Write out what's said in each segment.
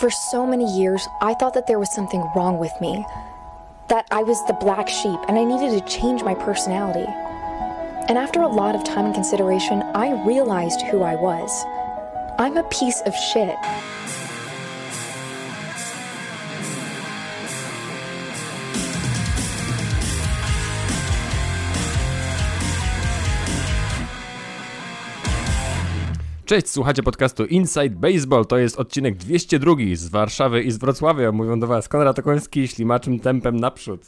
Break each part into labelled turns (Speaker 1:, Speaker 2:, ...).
Speaker 1: For so many years, I thought that there was something wrong with me, that I was the black sheep and I needed to change my personality. And after a lot of time and consideration, I realized who I was. I'm a piece of shit.
Speaker 2: Cześć, słuchacie podcastu Inside Baseball. To jest odcinek 202 z Warszawy i z Wrocławia. Mówią do Was Konrad Okoński, ślimaczym tempem naprzód.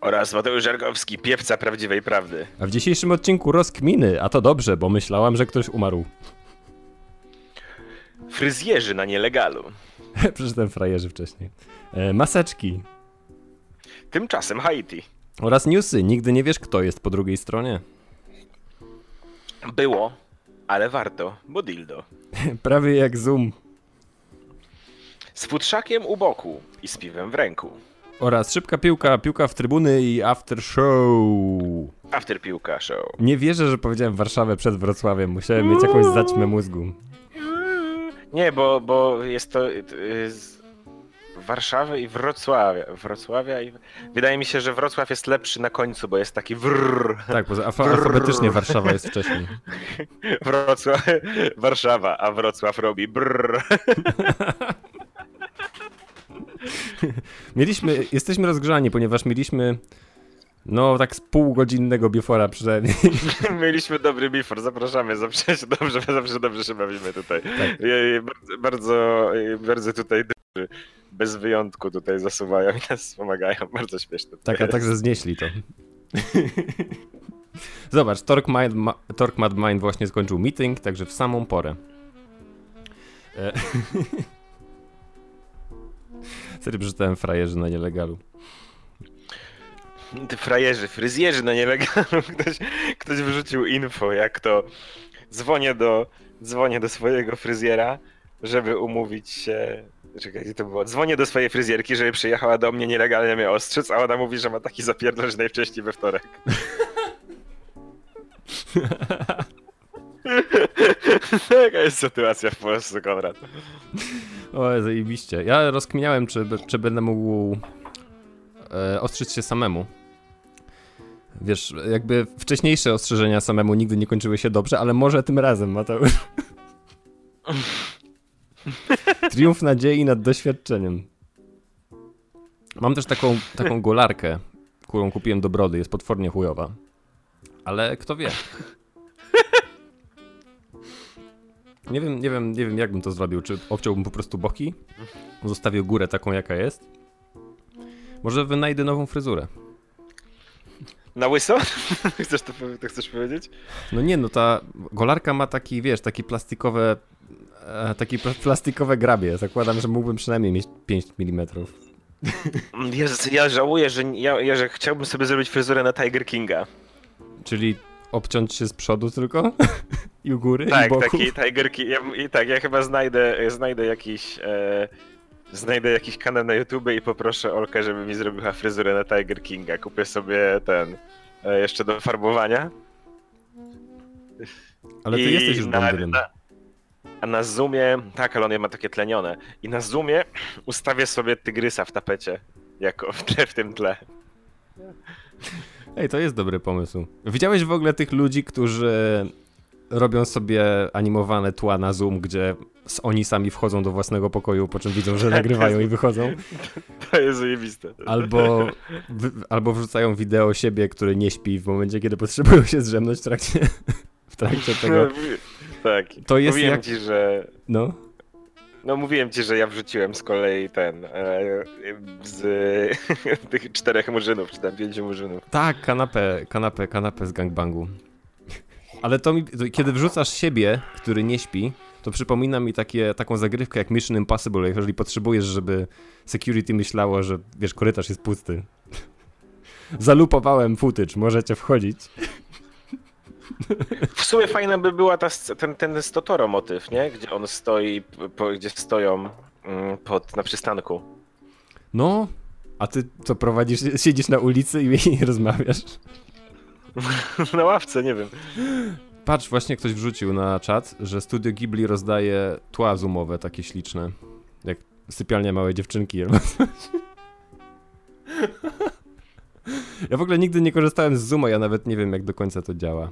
Speaker 3: Oraz Mateusz Żarkowski, piewca prawdziwej prawdy.
Speaker 2: A w dzisiejszym odcinku rozkminy, a to dobrze, bo myślałam, że ktoś umarł.
Speaker 3: Fryzjerzy na nielegalu.
Speaker 2: Przeczytałem frajerzy wcześniej. E, maseczki.
Speaker 3: Tymczasem Haiti.
Speaker 2: Oraz newsy. Nigdy nie wiesz, kto jest po drugiej stronie.
Speaker 3: Było, ale warto, bo dildo.
Speaker 2: Prawie jak Zoom.
Speaker 3: Z futrzakiem u boku i z piwem w ręku.
Speaker 2: Oraz szybka piłka, piłka w trybuny i after show.
Speaker 3: After piłka show.
Speaker 2: Nie wierzę, że powiedziałem Warszawę przed Wrocławiem. Musiałem mieć jakąś zaćmę mózgu.
Speaker 3: Nie, bo, bo jest to y, Warszawy i Wrocławia. Wrocławia i... Wydaje mi się, że Wrocław jest lepszy na końcu, bo jest taki wrrr.
Speaker 2: Tak, poza alfa- alfabetycznie Warszawa jest wcześniej.
Speaker 3: Wrocław, Warszawa, a Wrocław robi brrr.
Speaker 2: Mieliśmy, jesteśmy rozgrzani, ponieważ mieliśmy no tak z półgodzinnego biefora przynajmniej.
Speaker 3: Mieliśmy dobry before, zapraszamy, zawsze dobrze, zawsze dobrze się bawimy tutaj.
Speaker 2: Tak.
Speaker 3: Ja bardzo, bardzo, bardzo tutaj bez wyjątku tutaj zasuwają i nas pomagają, bardzo śmieszne.
Speaker 2: Tak, a także znieśli to. Zobacz, Torque, Mind, Ma, Torque Mad Mind właśnie skończył meeting, także w samą porę. E... Serio przeczytałem frajerzy na nielegalu.
Speaker 3: Ty frajerzy, fryzjerzy na nielegalu, ktoś, ktoś wyrzucił info, jak to dzwonię do, dzwonię do swojego fryzjera, żeby umówić się... Czekaj, gdzie to było? Dzwonię do swojej fryzjerki, żeby przyjechała do mnie nielegalnie mnie ostrzec, a ona mówi, że ma taki zapierdol, że najwcześniej we wtorek. Taka jest sytuacja w Polsce, Konrad.
Speaker 2: O, zajebiście. Ja rozkminiałem, czy, czy będę mógł e, ostrzyć się samemu. Wiesz, jakby wcześniejsze ostrzeżenia samemu nigdy nie kończyły się dobrze, ale może tym razem, Mateusz. Triumf nadziei nad doświadczeniem. Mam też taką, taką golarkę, którą kupiłem do brody. Jest potwornie chujowa. Ale kto wie. Nie wiem, nie wiem, nie wiem jak bym to zrobił. Czy obciąłbym po prostu boki? Zostawił górę taką jaka jest? Może wynajdę nową fryzurę.
Speaker 3: Na łyso? chcesz to, to chcesz powiedzieć?
Speaker 2: No nie, no ta golarka ma taki, wiesz, taki plastikowe, e, takie pla- plastikowe grabie. Zakładam, że mógłbym przynajmniej mieć 5 mm.
Speaker 3: Jezus, ja żałuję, że ja, ja że chciałbym sobie zrobić fryzurę na Tiger Kinga.
Speaker 2: Czyli obciąć się z przodu tylko? I u góry, i
Speaker 3: Tak,
Speaker 2: boku?
Speaker 3: taki Tiger King. Ja, I tak, ja chyba znajdę, znajdę jakiś. E, znajdę jakiś kanał na YouTube i poproszę Olkę, żeby mi zrobiła fryzurę na Tiger Kinga. Kupię sobie ten. E, jeszcze do farbowania.
Speaker 2: Ale ty
Speaker 3: I
Speaker 2: jesteś już
Speaker 3: na- A na zoomie, tak, ale on ma takie tlenione. I na zoomie ustawię sobie tygrysa w tapecie. Jako w tle w tym tle.
Speaker 2: Ej, to jest dobry pomysł. Widziałeś w ogóle tych ludzi, którzy robią sobie animowane tła na Zoom, gdzie oni sami wchodzą do własnego pokoju, po czym widzą, że nagrywają i wychodzą?
Speaker 3: To jest zajebiste.
Speaker 2: Albo, albo wrzucają wideo siebie, który nie śpi w momencie, kiedy potrzebują się zdrzemnąć w trakcie, w trakcie tego.
Speaker 3: Tak.
Speaker 2: To jest
Speaker 3: Mówiłem
Speaker 2: jak-
Speaker 3: ci, że.
Speaker 2: No,
Speaker 3: No mówiłem ci, że ja wrzuciłem z kolei ten. E, z tych czterech murzynów, czy tam pięciu murzynów.
Speaker 2: tak, kanapę, kanapę, kanapę z gangbangu. Ale to mi, to kiedy wrzucasz siebie, który nie śpi, to przypomina mi takie, taką zagrywkę jak Mission Impossible, jeżeli potrzebujesz, żeby security myślało, że wiesz, korytarz jest pusty. Zalupowałem footage, możecie wchodzić.
Speaker 3: W sumie fajna by była ta, ten, ten Stotoro motyw, nie? Gdzie on stoi, po, gdzie stoją mm, pod, na przystanku.
Speaker 2: No, a ty co prowadzisz, siedzisz na ulicy i, i rozmawiasz?
Speaker 3: na ławce, nie wiem.
Speaker 2: Patrz, właśnie ktoś wrzucił na czat, że Studio Ghibli rozdaje tła zoomowe takie śliczne. Jak sypialnia małej dziewczynki. Ja w ogóle nigdy nie korzystałem z Zooma, ja nawet nie wiem jak do końca to działa.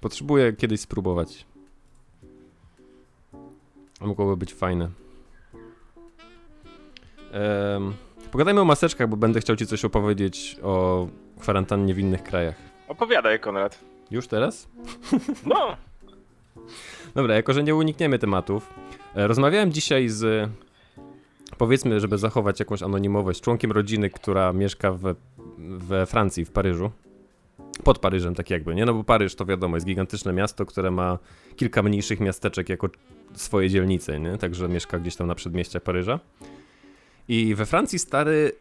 Speaker 2: Potrzebuję kiedyś spróbować. Mogłoby być fajne. Pogadajmy o maseczkach, bo będę chciał ci coś opowiedzieć o kwarantannie w innych krajach.
Speaker 3: Opowiadaj, Konrad.
Speaker 2: Już teraz?
Speaker 3: No.
Speaker 2: Dobra, jako że nie unikniemy tematów, e, rozmawiałem dzisiaj z, powiedzmy, żeby zachować jakąś anonimowość, członkiem rodziny, która mieszka we, we Francji, w Paryżu. Pod Paryżem, tak jakby, nie? No bo Paryż to wiadomo, jest gigantyczne miasto, które ma kilka mniejszych miasteczek jako swoje dzielnice, nie? Także mieszka gdzieś tam na przedmieściach Paryża. I we Francji stary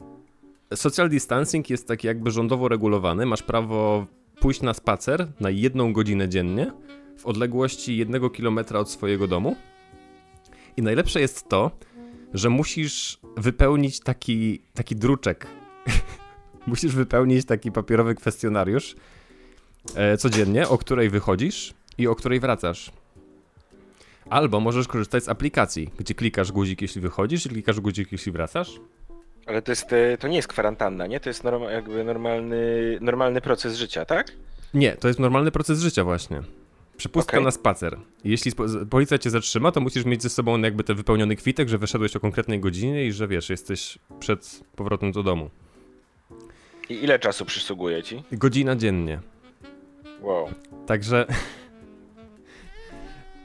Speaker 2: social distancing jest tak jakby rządowo regulowany. Masz prawo pójść na spacer na jedną godzinę dziennie w odległości jednego kilometra od swojego domu. I najlepsze jest to, że musisz wypełnić taki, taki druczek. musisz wypełnić taki papierowy kwestionariusz e, codziennie, o której wychodzisz i o której wracasz. Albo możesz korzystać z aplikacji, gdzie klikasz guzik, jeśli wychodzisz, i klikasz guzik, jeśli wracasz.
Speaker 3: Ale to jest, e, to nie jest kwarantanna, nie? To jest norma, jakby normalny, normalny proces życia, tak?
Speaker 2: Nie, to jest normalny proces życia właśnie. Przepustka
Speaker 3: Okej.
Speaker 2: na spacer. Jeśli policja cię zatrzyma, to musisz mieć ze sobą jakby ten wypełniony kwitek, że wyszedłeś o konkretnej godzinie i że wiesz, jesteś przed powrotem do domu.
Speaker 3: I ile czasu przysługuje ci?
Speaker 2: Godzina dziennie.
Speaker 3: Wow.
Speaker 2: Także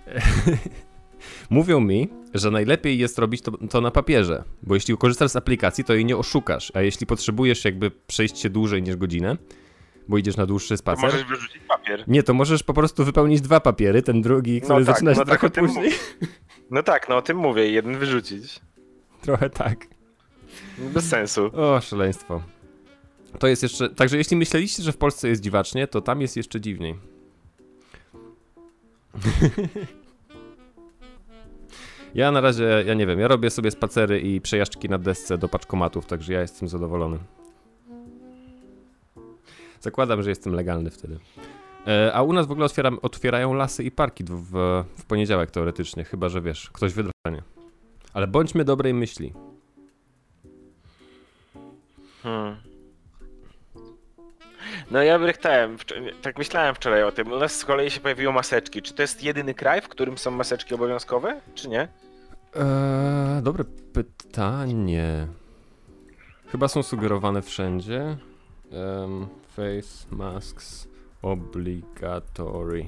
Speaker 2: mówią mi, że najlepiej jest robić to, to na papierze, bo jeśli korzystasz z aplikacji, to jej nie oszukasz, a jeśli potrzebujesz jakby przejść się dłużej niż godzinę, bo idziesz na dłuższy
Speaker 3: To
Speaker 2: spacer,
Speaker 3: możesz wyrzucić papier.
Speaker 2: nie, to możesz po prostu wypełnić dwa papiery, ten drugi, który
Speaker 3: tak,
Speaker 2: zaczyna się
Speaker 3: no tak,
Speaker 2: trochę
Speaker 3: tym
Speaker 2: później.
Speaker 3: No tak, no o tym mówię, jeden wyrzucić.
Speaker 2: Trochę tak.
Speaker 3: Bez sensu.
Speaker 2: O, szaleństwo. To jest jeszcze. Także jeśli myśleliście, że w Polsce jest dziwacznie, to tam jest jeszcze dziwniej. ja na razie, ja nie wiem, ja robię sobie spacery i przejażdżki na desce do paczkomatów, także ja jestem zadowolony. Zakładam, że jestem legalny wtedy. E, a u nas w ogóle otwieram, otwierają lasy i parki w, w, poniedziałek teoretycznie, chyba że wiesz, ktoś wydranie. Ale bądźmy dobrej myśli.
Speaker 3: Hmm. No ja brechtałem, wcz- tak myślałem wczoraj o tym. U nas z kolei się pojawiły maseczki. Czy to jest jedyny kraj, w którym są maseczki obowiązkowe, czy nie?
Speaker 2: Eee, dobre pytanie. Chyba są sugerowane wszędzie. Em, face masks obligatory.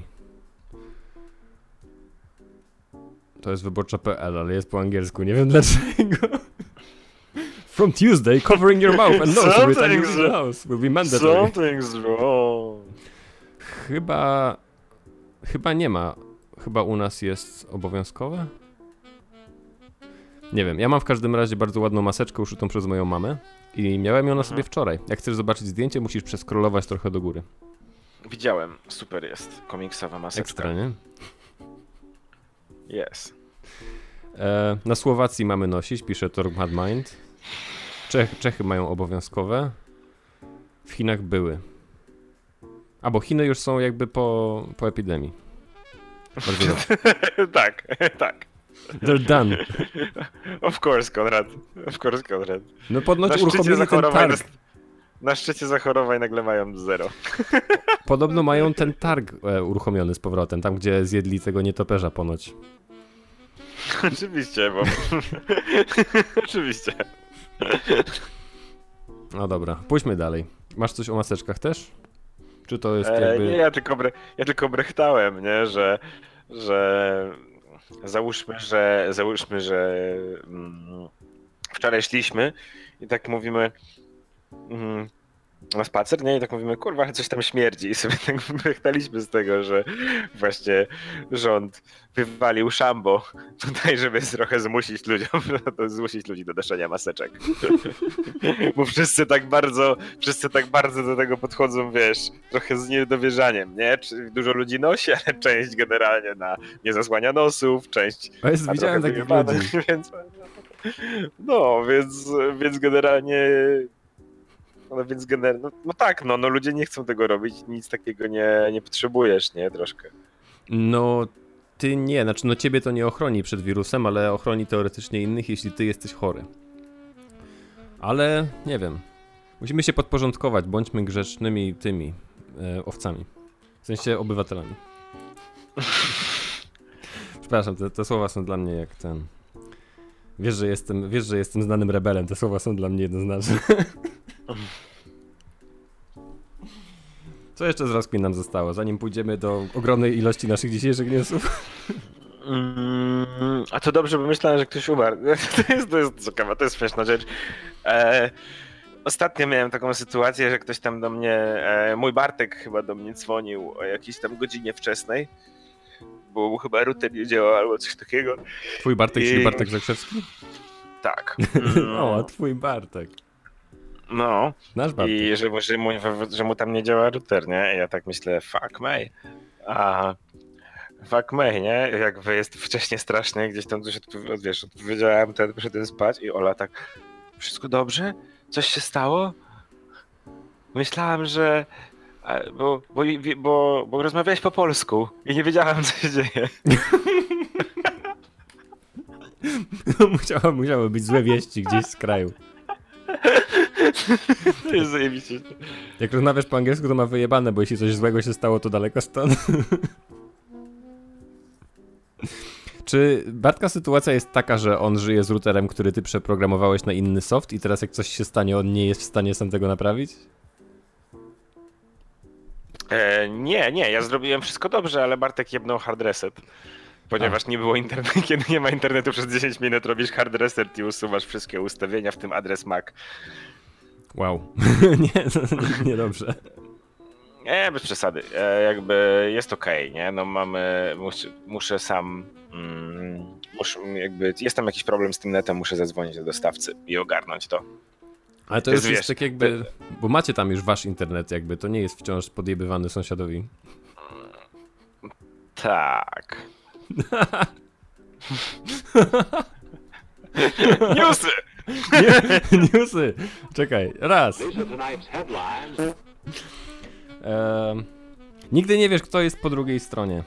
Speaker 2: To jest wyborcza.pl, ale jest po angielsku, nie wiem dlaczego. From Tuesday, covering your mouth and nose every time you leave the house will be mandatory.
Speaker 3: Something's wrong.
Speaker 2: Chyba. Chyba nie ma. Chyba u nas jest obowiązkowe? Nie wiem. Ja mam w każdym razie bardzo ładną maseczkę uszytą przez moją mamę. I miałem ją na sobie
Speaker 3: Mhm.
Speaker 2: wczoraj. Jak chcesz zobaczyć zdjęcie, musisz przeskrolować trochę do góry.
Speaker 3: Widziałem, super jest. Komiksowa maseczka.
Speaker 2: Ekstra, nie?
Speaker 3: Jest.
Speaker 2: E, na Słowacji mamy nosić, pisze Mad Mind. Czech, Czechy mają obowiązkowe. W Chinach były. A bo Chiny już są jakby po, po epidemii. Bardzo dobrze.
Speaker 3: tak, tak.
Speaker 2: They're done.
Speaker 3: Of course, Konrad. Of course, Konrad.
Speaker 2: No podnoć uruchomili ten targ.
Speaker 3: na szczycie zachorowań nagle mają zero.
Speaker 2: Podobno mają ten targ e, uruchomiony z powrotem, tam gdzie zjedli tego nietoperza ponoć.
Speaker 3: Oczywiście, bo... Oczywiście.
Speaker 2: No dobra, pójdźmy dalej. Masz coś o maseczkach też? Czy to jest
Speaker 3: E,
Speaker 2: jakby...
Speaker 3: nie, ja tylko, bre, ja tylko brechtałem, nie, że, że załóżmy, że załóżmy, że mm, wczoraj szliśmy i tak mówimy mm, na spacer, nie, i tak mówimy, kurwa, coś tam śmierdzi i sobie tak brechtaliśmy z tego, że właśnie rząd wywalił szambo tutaj, żeby trochę zmusić ludziom, to zmusić ludzi do noszenia maseczek. Bo wszyscy tak bardzo, wszyscy tak bardzo do tego podchodzą, wiesz, trochę z niedowierzaniem, nie? Dużo ludzi nosi, ale część generalnie na nie zasłania nosów, część
Speaker 2: O jest, widziałem takich
Speaker 3: wyjebane,
Speaker 2: ludzi.
Speaker 3: Więc, no, więc, więc generalnie no więc gener... no, no tak, no, no ludzie nie chcą tego robić, nic takiego nie, nie potrzebujesz, nie? Troszkę.
Speaker 2: No, ty nie, znaczy no ciebie to nie ochroni przed wirusem, ale ochroni teoretycznie innych, jeśli ty jesteś chory. Ale nie wiem. Musimy się podporządkować, bądźmy grzecznymi tymi e, owcami. W sensie obywatelami. Przepraszam, te, te słowa są dla mnie jak ten. Wiesz, że jestem, wiesz, że jestem znanym rebelem. Te słowa są dla mnie jednoznaczne. Co jeszcze z rozkmin nam zostało, zanim pójdziemy do ogromnej ilości naszych dzisiejszych newsów?
Speaker 3: Mm, a to dobrze, bo myślałem, że ktoś umarł. To jest, to jest ciekawe, to jest śmieszna rzecz. E, ostatnio miałem taką sytuację, że ktoś tam do mnie, e, mój Bartek chyba do mnie dzwonił o jakiejś tam godzinie wczesnej, bo mu chyba router nie działał albo coś takiego.
Speaker 2: Twój Bartek,
Speaker 3: I-
Speaker 2: czyli Bartek Zakrzewski?
Speaker 3: Tak.
Speaker 2: O, a twój Bartek.
Speaker 3: No.
Speaker 2: Nasz.
Speaker 3: I że, mu- że, mu, że mu tam nie działa router, nie? I ja tak myślę, fuck me. A fuck me, nie? Jakby jest wcześniej strasznie, gdzieś tam coś odpowi- wiesz, odpowiedziałem, ten poszedłem spać i Ola tak, wszystko dobrze? Coś się stało? Myślałam, że bo, bo, bo, bo rozmawiałeś po polsku i nie wiedziałam, co się dzieje.
Speaker 2: musiało, musiały być złe wieści gdzieś z kraju.
Speaker 3: To jest zajebiście.
Speaker 2: Jak rozmawiasz po angielsku, to ma wyjebane, bo jeśli coś złego się stało, to daleko stąd. Czy Bartka sytuacja jest taka, że on żyje z routerem, który ty przeprogramowałeś na inny soft i teraz jak coś się stanie, on nie jest w stanie sam tego naprawić?
Speaker 3: E, nie, nie, ja zrobiłem wszystko dobrze, ale Bartek jebnął hard reset. Ponieważ nie było internetu, kiedy nie ma internetu przez 10 minut robisz hard reset i usuwasz wszystkie ustawienia, w tym adres MAC.
Speaker 2: Wow. nie, nie dobrze.
Speaker 3: Nie, bez przesady. E, jakby jest okej, nie? No mamy, muszę, muszę sam, mm, muszę, jakby jest tam jakiś problem z tym netem, muszę zadzwonić do dostawcy i ogarnąć to.
Speaker 2: Ale to,
Speaker 3: To
Speaker 2: już
Speaker 3: jest,
Speaker 2: jest
Speaker 3: wiesz,
Speaker 2: tak jakby, bo macie tam już wasz internet jakby, to nie jest wciąż podjebywany sąsiadowi.
Speaker 3: Tak. Newsy!
Speaker 2: Nie, newsy! Czekaj, raz. Em, nigdy nie wiesz, kto jest po drugiej stronie.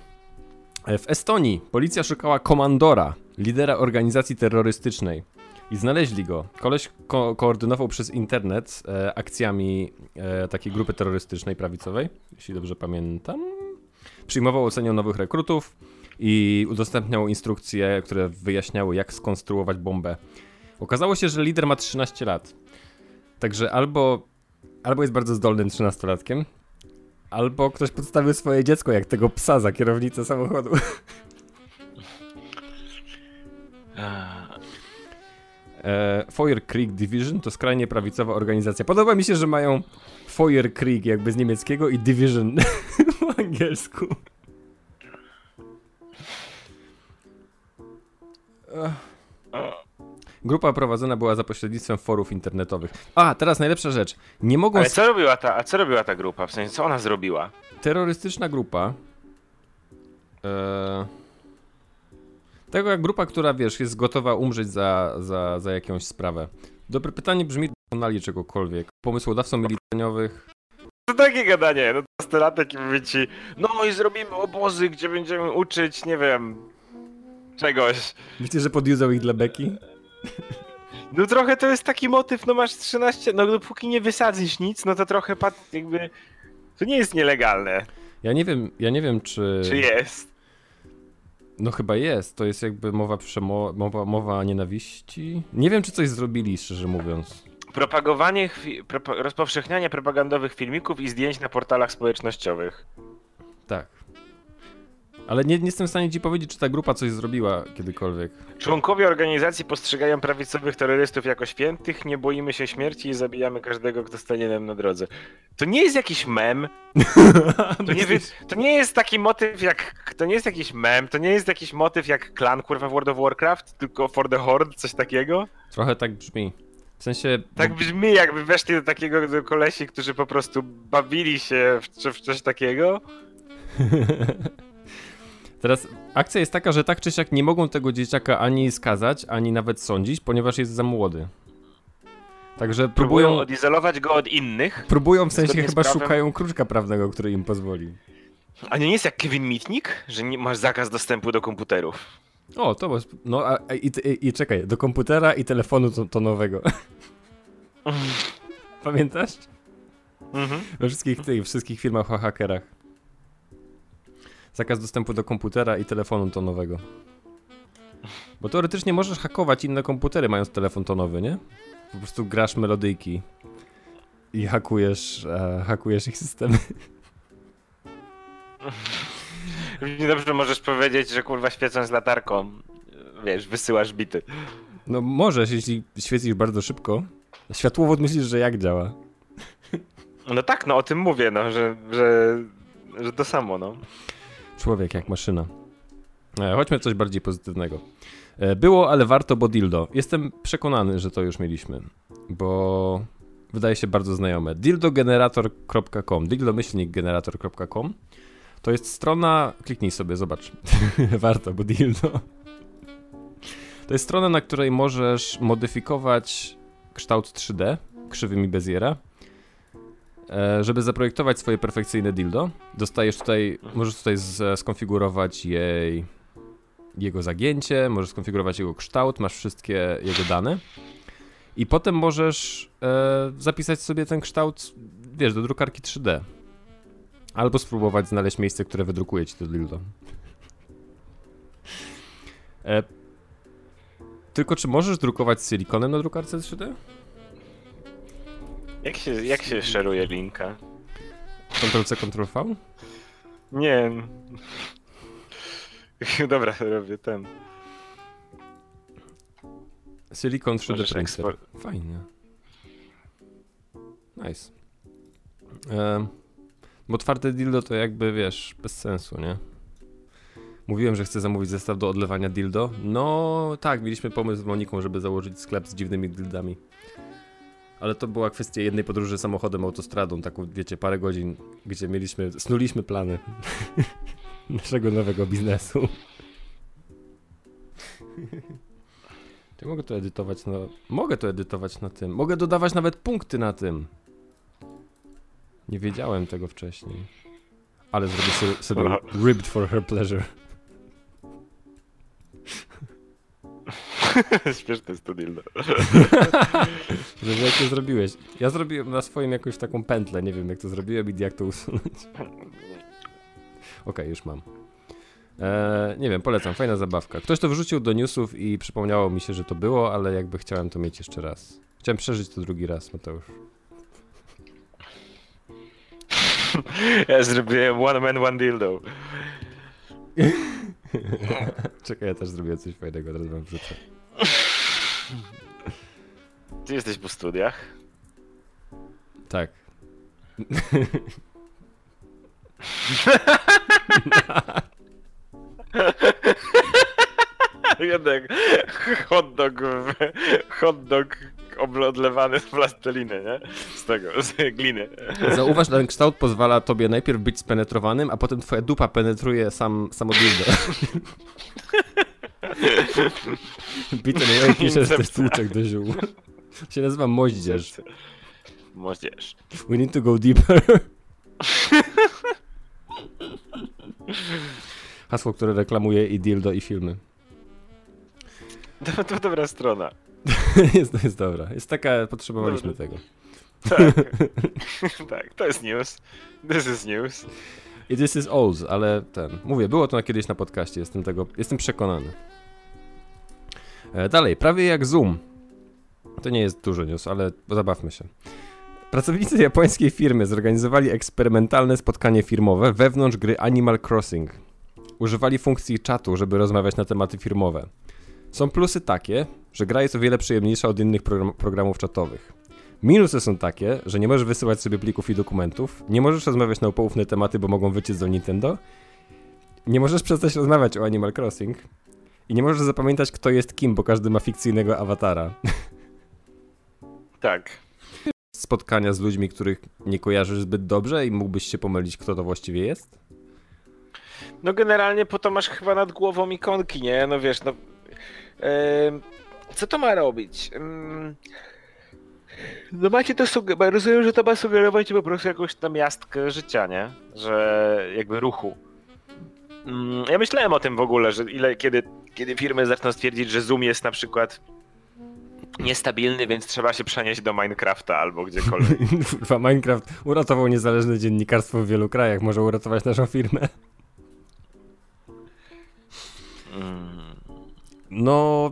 Speaker 2: E, W Estonii policja szukała komandora, lidera organizacji terrorystycznej. I znaleźli go. Koleś ko- koordynował przez internet e, akcjami e, takiej grupy terrorystycznej prawicowej, jeśli dobrze pamiętam. Przyjmował, oceniał nowych rekrutów i udostępniał instrukcje, które wyjaśniały, jak skonstruować bombę. Okazało się, że lider ma 13 lat. Także albo, albo jest bardzo zdolnym 13-latkiem, Albo ktoś podstawił swoje dziecko, jak tego psa za kierownicę samochodu. E, Krieg Division to skrajnie prawicowa organizacja. Podoba mi się, że mają Feuer Krieg jakby z niemieckiego i Division po angielsku. Ech. Grupa prowadzona była za pośrednictwem forów internetowych. A, teraz najlepsza rzecz. Nie mogą
Speaker 3: Ale co robiła ta, a co robiła ta grupa? W sensie, co ona zrobiła?
Speaker 2: terrorystyczna grupa. E, tego jak grupa, która wiesz, jest gotowa umrzeć za, za, za jakąś sprawę. Dobre pytanie brzmi, dokonali czegokolwiek. Pomysłodawcą militarniowych.
Speaker 3: To takie gadanie, no nastolatek i mówi ci, no i zrobimy obozy, gdzie będziemy uczyć, nie wiem, czegoś.
Speaker 2: Myślisz, że podjudzał ich dla beki?
Speaker 3: No trochę to jest taki motyw, no masz 13, no dopóki nie wysadzisz nic, no to trochę pat, jakby, to nie jest nielegalne,
Speaker 2: Ja nie wiem, ja nie wiem, czy...
Speaker 3: czy jest?
Speaker 2: No chyba jest. To jest jakby mowa, przemo... mowa, mowa nienawiści. Nie wiem, czy coś zrobili, szczerze mówiąc.
Speaker 3: Propagowanie, propo, rozpowszechnianie propagandowych filmików i zdjęć na portalach społecznościowych.
Speaker 2: Tak. Ale nie, nie jestem w stanie ci powiedzieć, czy ta grupa coś zrobiła kiedykolwiek.
Speaker 3: Członkowie organizacji postrzegają prawicowych terrorystów jako świętych, nie boimy się śmierci i zabijamy każdego, kto stanie nam na drodze. To nie jest jakiś mem, to nie, to nie jest taki motyw jak, to nie jest jakiś mem, to nie jest jakiś motyw jak klan kurwa w World of Warcraft, tylko for the Horde, coś takiego.
Speaker 2: Trochę tak brzmi. W sensie...
Speaker 3: Tak brzmi jakby weszli do takiego do kolesi, którzy po prostu bawili się w, w coś takiego.
Speaker 2: Teraz akcja jest taka, że tak czy siak nie mogą tego dzieciaka ani skazać, ani nawet sądzić, ponieważ jest za młody. Także
Speaker 3: Próbują
Speaker 2: próbują,
Speaker 3: odizolować go od innych.
Speaker 2: próbują w sensie chyba
Speaker 3: prawem.
Speaker 2: szukają kruczka prawnego, który im pozwoli.
Speaker 3: A nie jest jak Kevin Mitnick, że nie masz zakaz dostępu do komputerów.
Speaker 2: O, to was. No a, a i, i, i czekaj, do komputera i telefonu to, to nowego. Pamiętasz?
Speaker 3: Mhm.
Speaker 2: We wszystkich tych, wszystkich filmach o hakerach. Zakaz dostępu do komputera i telefonu tonowego. Bo teoretycznie możesz hakować inne komputery mając telefon tonowy, nie? Po prostu grasz melodyjki i hakujesz, e, hakujesz ich systemy.
Speaker 3: Dobrze możesz powiedzieć, że kurwa świecąc latarką, wiesz, wysyłasz bity.
Speaker 2: No możesz, jeśli świecisz bardzo szybko. Światłowód myślisz, że jak działa?
Speaker 3: No tak, no o tym mówię, no, że, że, że to samo, no.
Speaker 2: Człowiek jak maszyna. E, chodźmy coś bardziej pozytywnego. E, było, ale warto, bo dildo. Jestem przekonany, że to już mieliśmy, bo wydaje się bardzo znajome. dildogenerator.com dildomyślnikgenerator.com to jest strona, kliknij sobie, zobacz. warto, bo dildo. To jest strona, na której możesz modyfikować kształt 3D krzywymi Beziera żeby zaprojektować swoje perfekcyjne dildo, dostajesz tutaj, możesz tutaj skonfigurować jej jego zagięcie, możesz skonfigurować jego kształt, masz wszystkie jego dane i potem możesz e, zapisać sobie ten kształt, wiesz, do drukarki 3D. Albo spróbować znaleźć miejsce, które wydrukuje ci to dildo. E, tylko czy możesz drukować silikonem na drukarce 3D?
Speaker 3: Jak się, jak się szeruje linka?
Speaker 2: Ctrl-C, Ctrl-V?
Speaker 3: Nie. Dobra, robię ten.
Speaker 2: Silicon 3D
Speaker 3: Możesz
Speaker 2: printer. Fajnie. Nice. Em, bo twarde dildo to jakby, wiesz, bez sensu, nie? Mówiłem, że chcę zamówić zestaw do odlewania dildo. No tak, mieliśmy pomysł z Moniką, żeby założyć sklep z dziwnymi dildami. Ale to była kwestia jednej podróży samochodem, autostradą, taką, wiecie, parę godzin, gdzie mieliśmy, snuliśmy plany naszego nowego biznesu. Czy mogę to edytować na... Mogę to edytować na tym. Mogę dodawać nawet punkty na tym. Nie wiedziałem tego wcześniej. Ale zrobię sobie, sobie ribbed for her pleasure.
Speaker 3: Śmieszne jest to dildo.
Speaker 2: Żeby jak to zrobiłeś. Ja zrobiłem na swoim jakąś taką pętlę, nie wiem jak to zrobiłem i jak to usunąć. Okej, już mam. Eee, nie wiem, polecam, fajna zabawka. Ktoś to wrzucił do newsów i przypomniało mi się, że to było, ale jakby chciałem to mieć jeszcze raz. Chciałem przeżyć to drugi raz, Mateusz.
Speaker 3: Ja zrobiłem one man, one dildo.
Speaker 2: Czekaj, ja też zrobię coś fajnego, teraz wam wrzucę.
Speaker 3: Ty jesteś po studiach?
Speaker 2: Tak.
Speaker 3: Jednak hot dog, hot dog odlewany z plasteliny, nie? Z tego, z gliny.
Speaker 2: Zauważ, ten kształt pozwala tobie najpierw być spenetrowanym, a potem twoja dupa penetruje sam, samo dildo. Pisze, że to jest tłuczek do ziół. się nazywa moździerz.
Speaker 3: Moździerz.
Speaker 2: We need to go deeper. Hasło, które reklamuje i dildo, i filmy.
Speaker 3: To, to dobra strona.
Speaker 2: jest, to jest dobra. Jest taka, potrzebowaliśmy
Speaker 3: Dobra.
Speaker 2: tego.
Speaker 3: Tak. tak, to jest news. This is news.
Speaker 2: I this is old, ale ten. Mówię, było to kiedyś na podcaście, jestem tego, jestem przekonany. E, dalej, prawie jak Zoom. To nie jest dużo news, ale zabawmy się. Pracownicy japońskiej firmy zorganizowali eksperymentalne spotkanie firmowe wewnątrz gry Animal Crossing. Używali funkcji czatu, żeby rozmawiać na tematy firmowe. Są plusy takie, że gra jest o wiele przyjemniejsza od innych program programów czatowych. Minusy są takie, że nie możesz wysyłać sobie plików i dokumentów, nie możesz rozmawiać na poufne tematy, bo mogą wyciec do Nintendo, nie możesz przestać rozmawiać o Animal Crossing i nie możesz zapamiętać, kto jest kim, bo każdy ma fikcyjnego awatara.
Speaker 3: Tak.
Speaker 2: Spotkania z ludźmi, których nie kojarzysz zbyt dobrze i mógłbyś się pomylić, kto to właściwie jest?
Speaker 3: No generalnie po to masz chyba nad głową ikonki, nie? No wiesz, no... em, co to ma robić? Em, No macie to sugerować, rozumiem, że to ma sugerować po prostu jakąś tam miastkę życia, nie? Że jakby ruchu. Mm, Ja myślałem o tym w ogóle, że ile, kiedy, kiedy firmy zaczną stwierdzić, że Zoom jest na przykład niestabilny, więc trzeba się przenieść do Minecrafta albo gdziekolwiek.
Speaker 2: Kurwa, Minecraft uratował niezależne dziennikarstwo w wielu krajach, może uratować naszą firmę.
Speaker 3: Mm.
Speaker 2: No,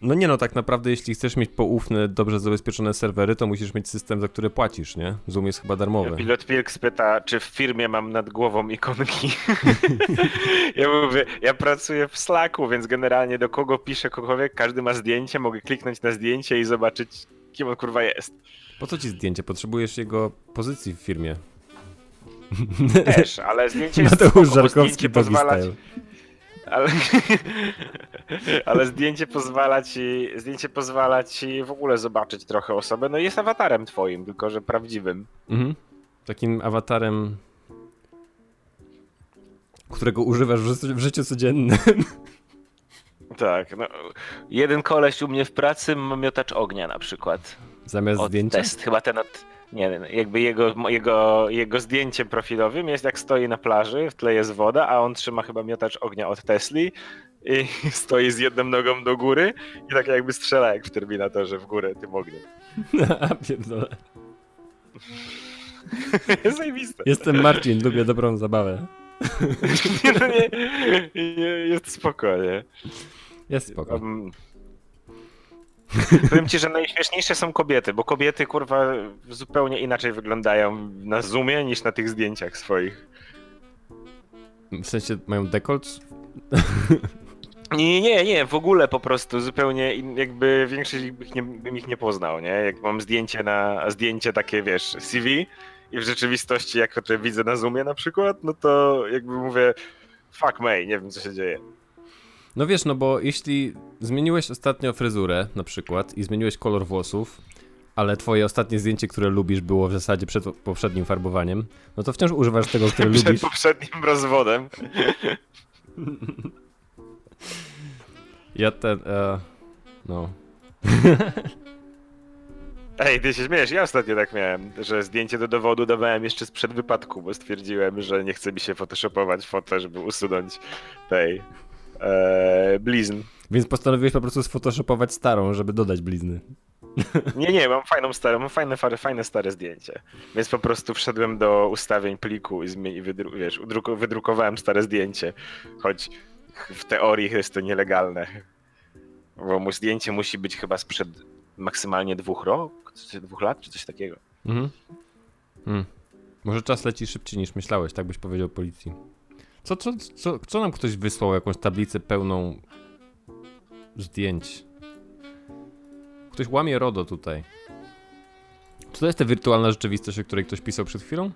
Speaker 2: no nie no, tak naprawdę jeśli chcesz mieć poufne, dobrze zabezpieczone serwery, to musisz mieć system, za który płacisz, nie? Zoom jest chyba darmowy.
Speaker 3: Pilot Pilk pyta, czy w firmie mam nad głową ikonki. ja mówię, ja pracuję w Slacku, więc generalnie do kogo piszę kogokolwiek, każdy ma zdjęcie, mogę kliknąć na zdjęcie i zobaczyć, kim on kurwa jest.
Speaker 2: Po co ci zdjęcie? Potrzebujesz jego pozycji w firmie.
Speaker 3: Też, ale zdjęcie jest
Speaker 2: Mateusz
Speaker 3: spoko, bo
Speaker 2: Żarkowski
Speaker 3: zdjęcie ale, ale zdjęcie pozwala ci, zdjęcie pozwala ci w ogóle zobaczyć trochę osobę, no i jest awatarem twoim, tylko że prawdziwym.
Speaker 2: Mhm. Takim awatarem, którego używasz w życiu, w życiu codziennym.
Speaker 3: Tak, no, jeden koleś u mnie w pracy ma miotacz ognia na przykład.
Speaker 2: Zamiast
Speaker 3: od
Speaker 2: zdjęcia.
Speaker 3: test. Chyba ten od. Nie wiem, jakby jego, jego, jego zdjęciem profilowym jest jak stoi na plaży, w tle jest woda, a on trzyma chyba miotacz ognia od Tesli i stoi z jedną nogą do góry i tak jakby strzela jak w Terminatorze w górę tym ogniem.
Speaker 2: A, pierdolę.
Speaker 3: Zajebiste.
Speaker 2: Jestem Marcin, lubię dobrą zabawę.
Speaker 3: Nie, no nie, nie, jest spokojnie.
Speaker 2: Jest spoko.
Speaker 3: Um, powiem ci, że najśmieszniejsze są kobiety, bo kobiety kurwa zupełnie inaczej wyglądają na Zoomie niż na tych zdjęciach swoich.
Speaker 2: W sensie mają dekolt?
Speaker 3: Nie, nie, nie, w ogóle po prostu zupełnie jakby większość ich nie, bym ich nie poznał, nie? Jak mam zdjęcie na zdjęcie takie, wiesz, CV i w rzeczywistości jak to widzę na Zoomie na przykład, no to jakby mówię fuck May, nie wiem co się dzieje.
Speaker 2: No wiesz, no bo jeśli zmieniłeś ostatnio fryzurę na przykład i zmieniłeś kolor włosów, ale twoje ostatnie zdjęcie, które lubisz było w zasadzie przed poprzednim farbowaniem, no to wciąż używasz tego, które
Speaker 3: Przed
Speaker 2: lubisz.
Speaker 3: poprzednim rozwodem.
Speaker 2: Ja ten, e, no.
Speaker 3: Ej, ty się śmiejesz, ja ostatnio tak miałem, że zdjęcie do dowodu dawałem jeszcze sprzed wypadku, bo stwierdziłem, że nie chce mi się photoshopować fotę, żeby usunąć tej e, blizn.
Speaker 2: Więc postanowiłeś po prostu sphotoshopować starą, żeby dodać blizny.
Speaker 3: Nie, nie, mam fajną starą, mam fajne, fajne, stare zdjęcie. Więc po prostu wszedłem do ustawień pliku i, wydru- wiesz, udruku- wydrukowałem stare zdjęcie. Choć w teorii jest to nielegalne. Bo mu zdjęcie musi być chyba sprzed maksymalnie dwóch rok, czy dwóch lat, czy coś takiego.
Speaker 2: Mhm. Hmm. Może czas leci szybciej niż myślałeś, tak byś powiedział policji. Co, co, co, co nam ktoś wysłał? Jakąś tablicę pełną zdjęć. Ktoś łamie RODO tutaj. Czy to jest ta wirtualna rzeczywistość, o której ktoś pisał przed chwilą?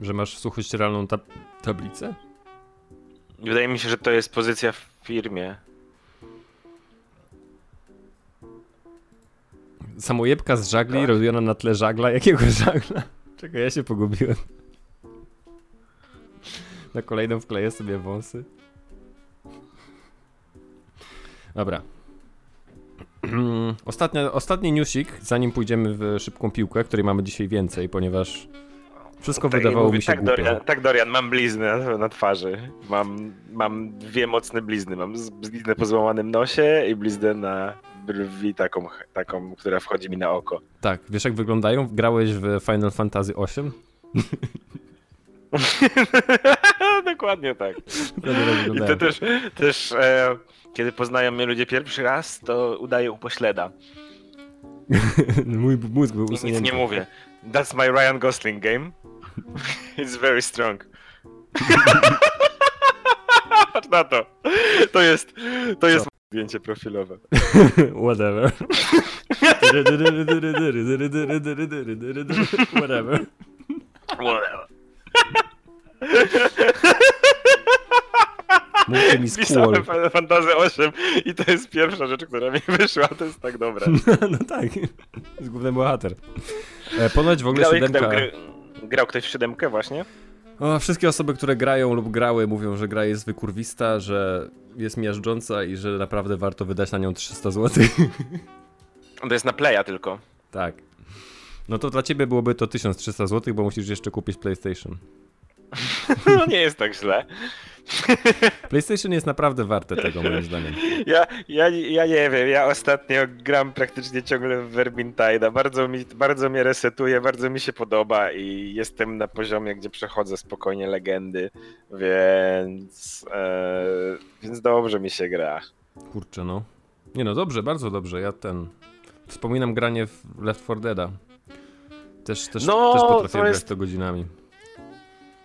Speaker 2: Że masz suchościeralną tab tablicę?
Speaker 3: Wydaje mi się, że to jest pozycja w firmie.
Speaker 2: Samojebka z żagli,
Speaker 3: Tak.
Speaker 2: robiona na tle żagla. Jakiego żagla? Czekaj, ja się pogubiłem. Na kolejną wkleję sobie wąsy. Dobra. Ostatnia, ostatni newsik, zanim pójdziemy w szybką piłkę, której mamy dzisiaj więcej, ponieważ wszystko
Speaker 3: Tak,
Speaker 2: wydawało
Speaker 3: mówi,
Speaker 2: mi się
Speaker 3: tak,
Speaker 2: głupie.
Speaker 3: Dorian, tak, Dorian, mam blizny na, na twarzy. Mam, mam dwie mocne blizny. Mam bliznę po złamanym nosie i bliznę na brwi, taką, taką, która wchodzi mi na oko.
Speaker 2: Tak, wiesz jak wyglądają? Grałeś w Final Fantasy VIII?
Speaker 3: Dokładnie tak. I to też, też e, kiedy poznają mnie ludzie pierwszy raz, to udaję upośleda.
Speaker 2: Mój mózg był
Speaker 3: I nic
Speaker 2: usunięty.
Speaker 3: nie mówię. That's my Ryan Gosling game. It's very strong. Patrz na to. To jest, to jest zdjęcie profilowe.
Speaker 2: Whatever. Whatever.
Speaker 3: Whatever.
Speaker 2: Mówcie mi.
Speaker 3: Pisałem Final Fantasy 8 i to jest pierwsza rzecz, która mi wyszła, to jest tak dobre.
Speaker 2: No tak. Jest główny bohater. E, ponoć w ogóle
Speaker 3: Grał,
Speaker 2: siódemka...
Speaker 3: grał, grał ktoś w siódemkę właśnie?
Speaker 2: O, wszystkie osoby, które grają lub grały mówią, że gra jest wykurwista, że jest miażdżąca i że naprawdę warto wydać na nią 300 zł.
Speaker 3: To jest na playa tylko.
Speaker 2: Tak. No to dla ciebie byłoby to 1300 zł, bo musisz jeszcze kupić PlayStation.
Speaker 3: No nie jest tak źle.
Speaker 2: PlayStation jest naprawdę warte tego, moim zdaniem.
Speaker 3: Ja, ja, ja nie wiem, ja ostatnio gram praktycznie ciągle w Vermintide'a. Bardzo, mi, bardzo mnie resetuje, bardzo mi się podoba i jestem na poziomie, gdzie przechodzę spokojnie legendy, więc, e, więc dobrze mi się gra.
Speaker 2: Kurczę, no. Nie no, dobrze, bardzo dobrze. Ja ten... Wspominam granie w Left 4 Dead'a. Też, też,
Speaker 3: No,
Speaker 2: też
Speaker 3: to
Speaker 2: potrafię grać
Speaker 3: jest-
Speaker 2: to godzinami.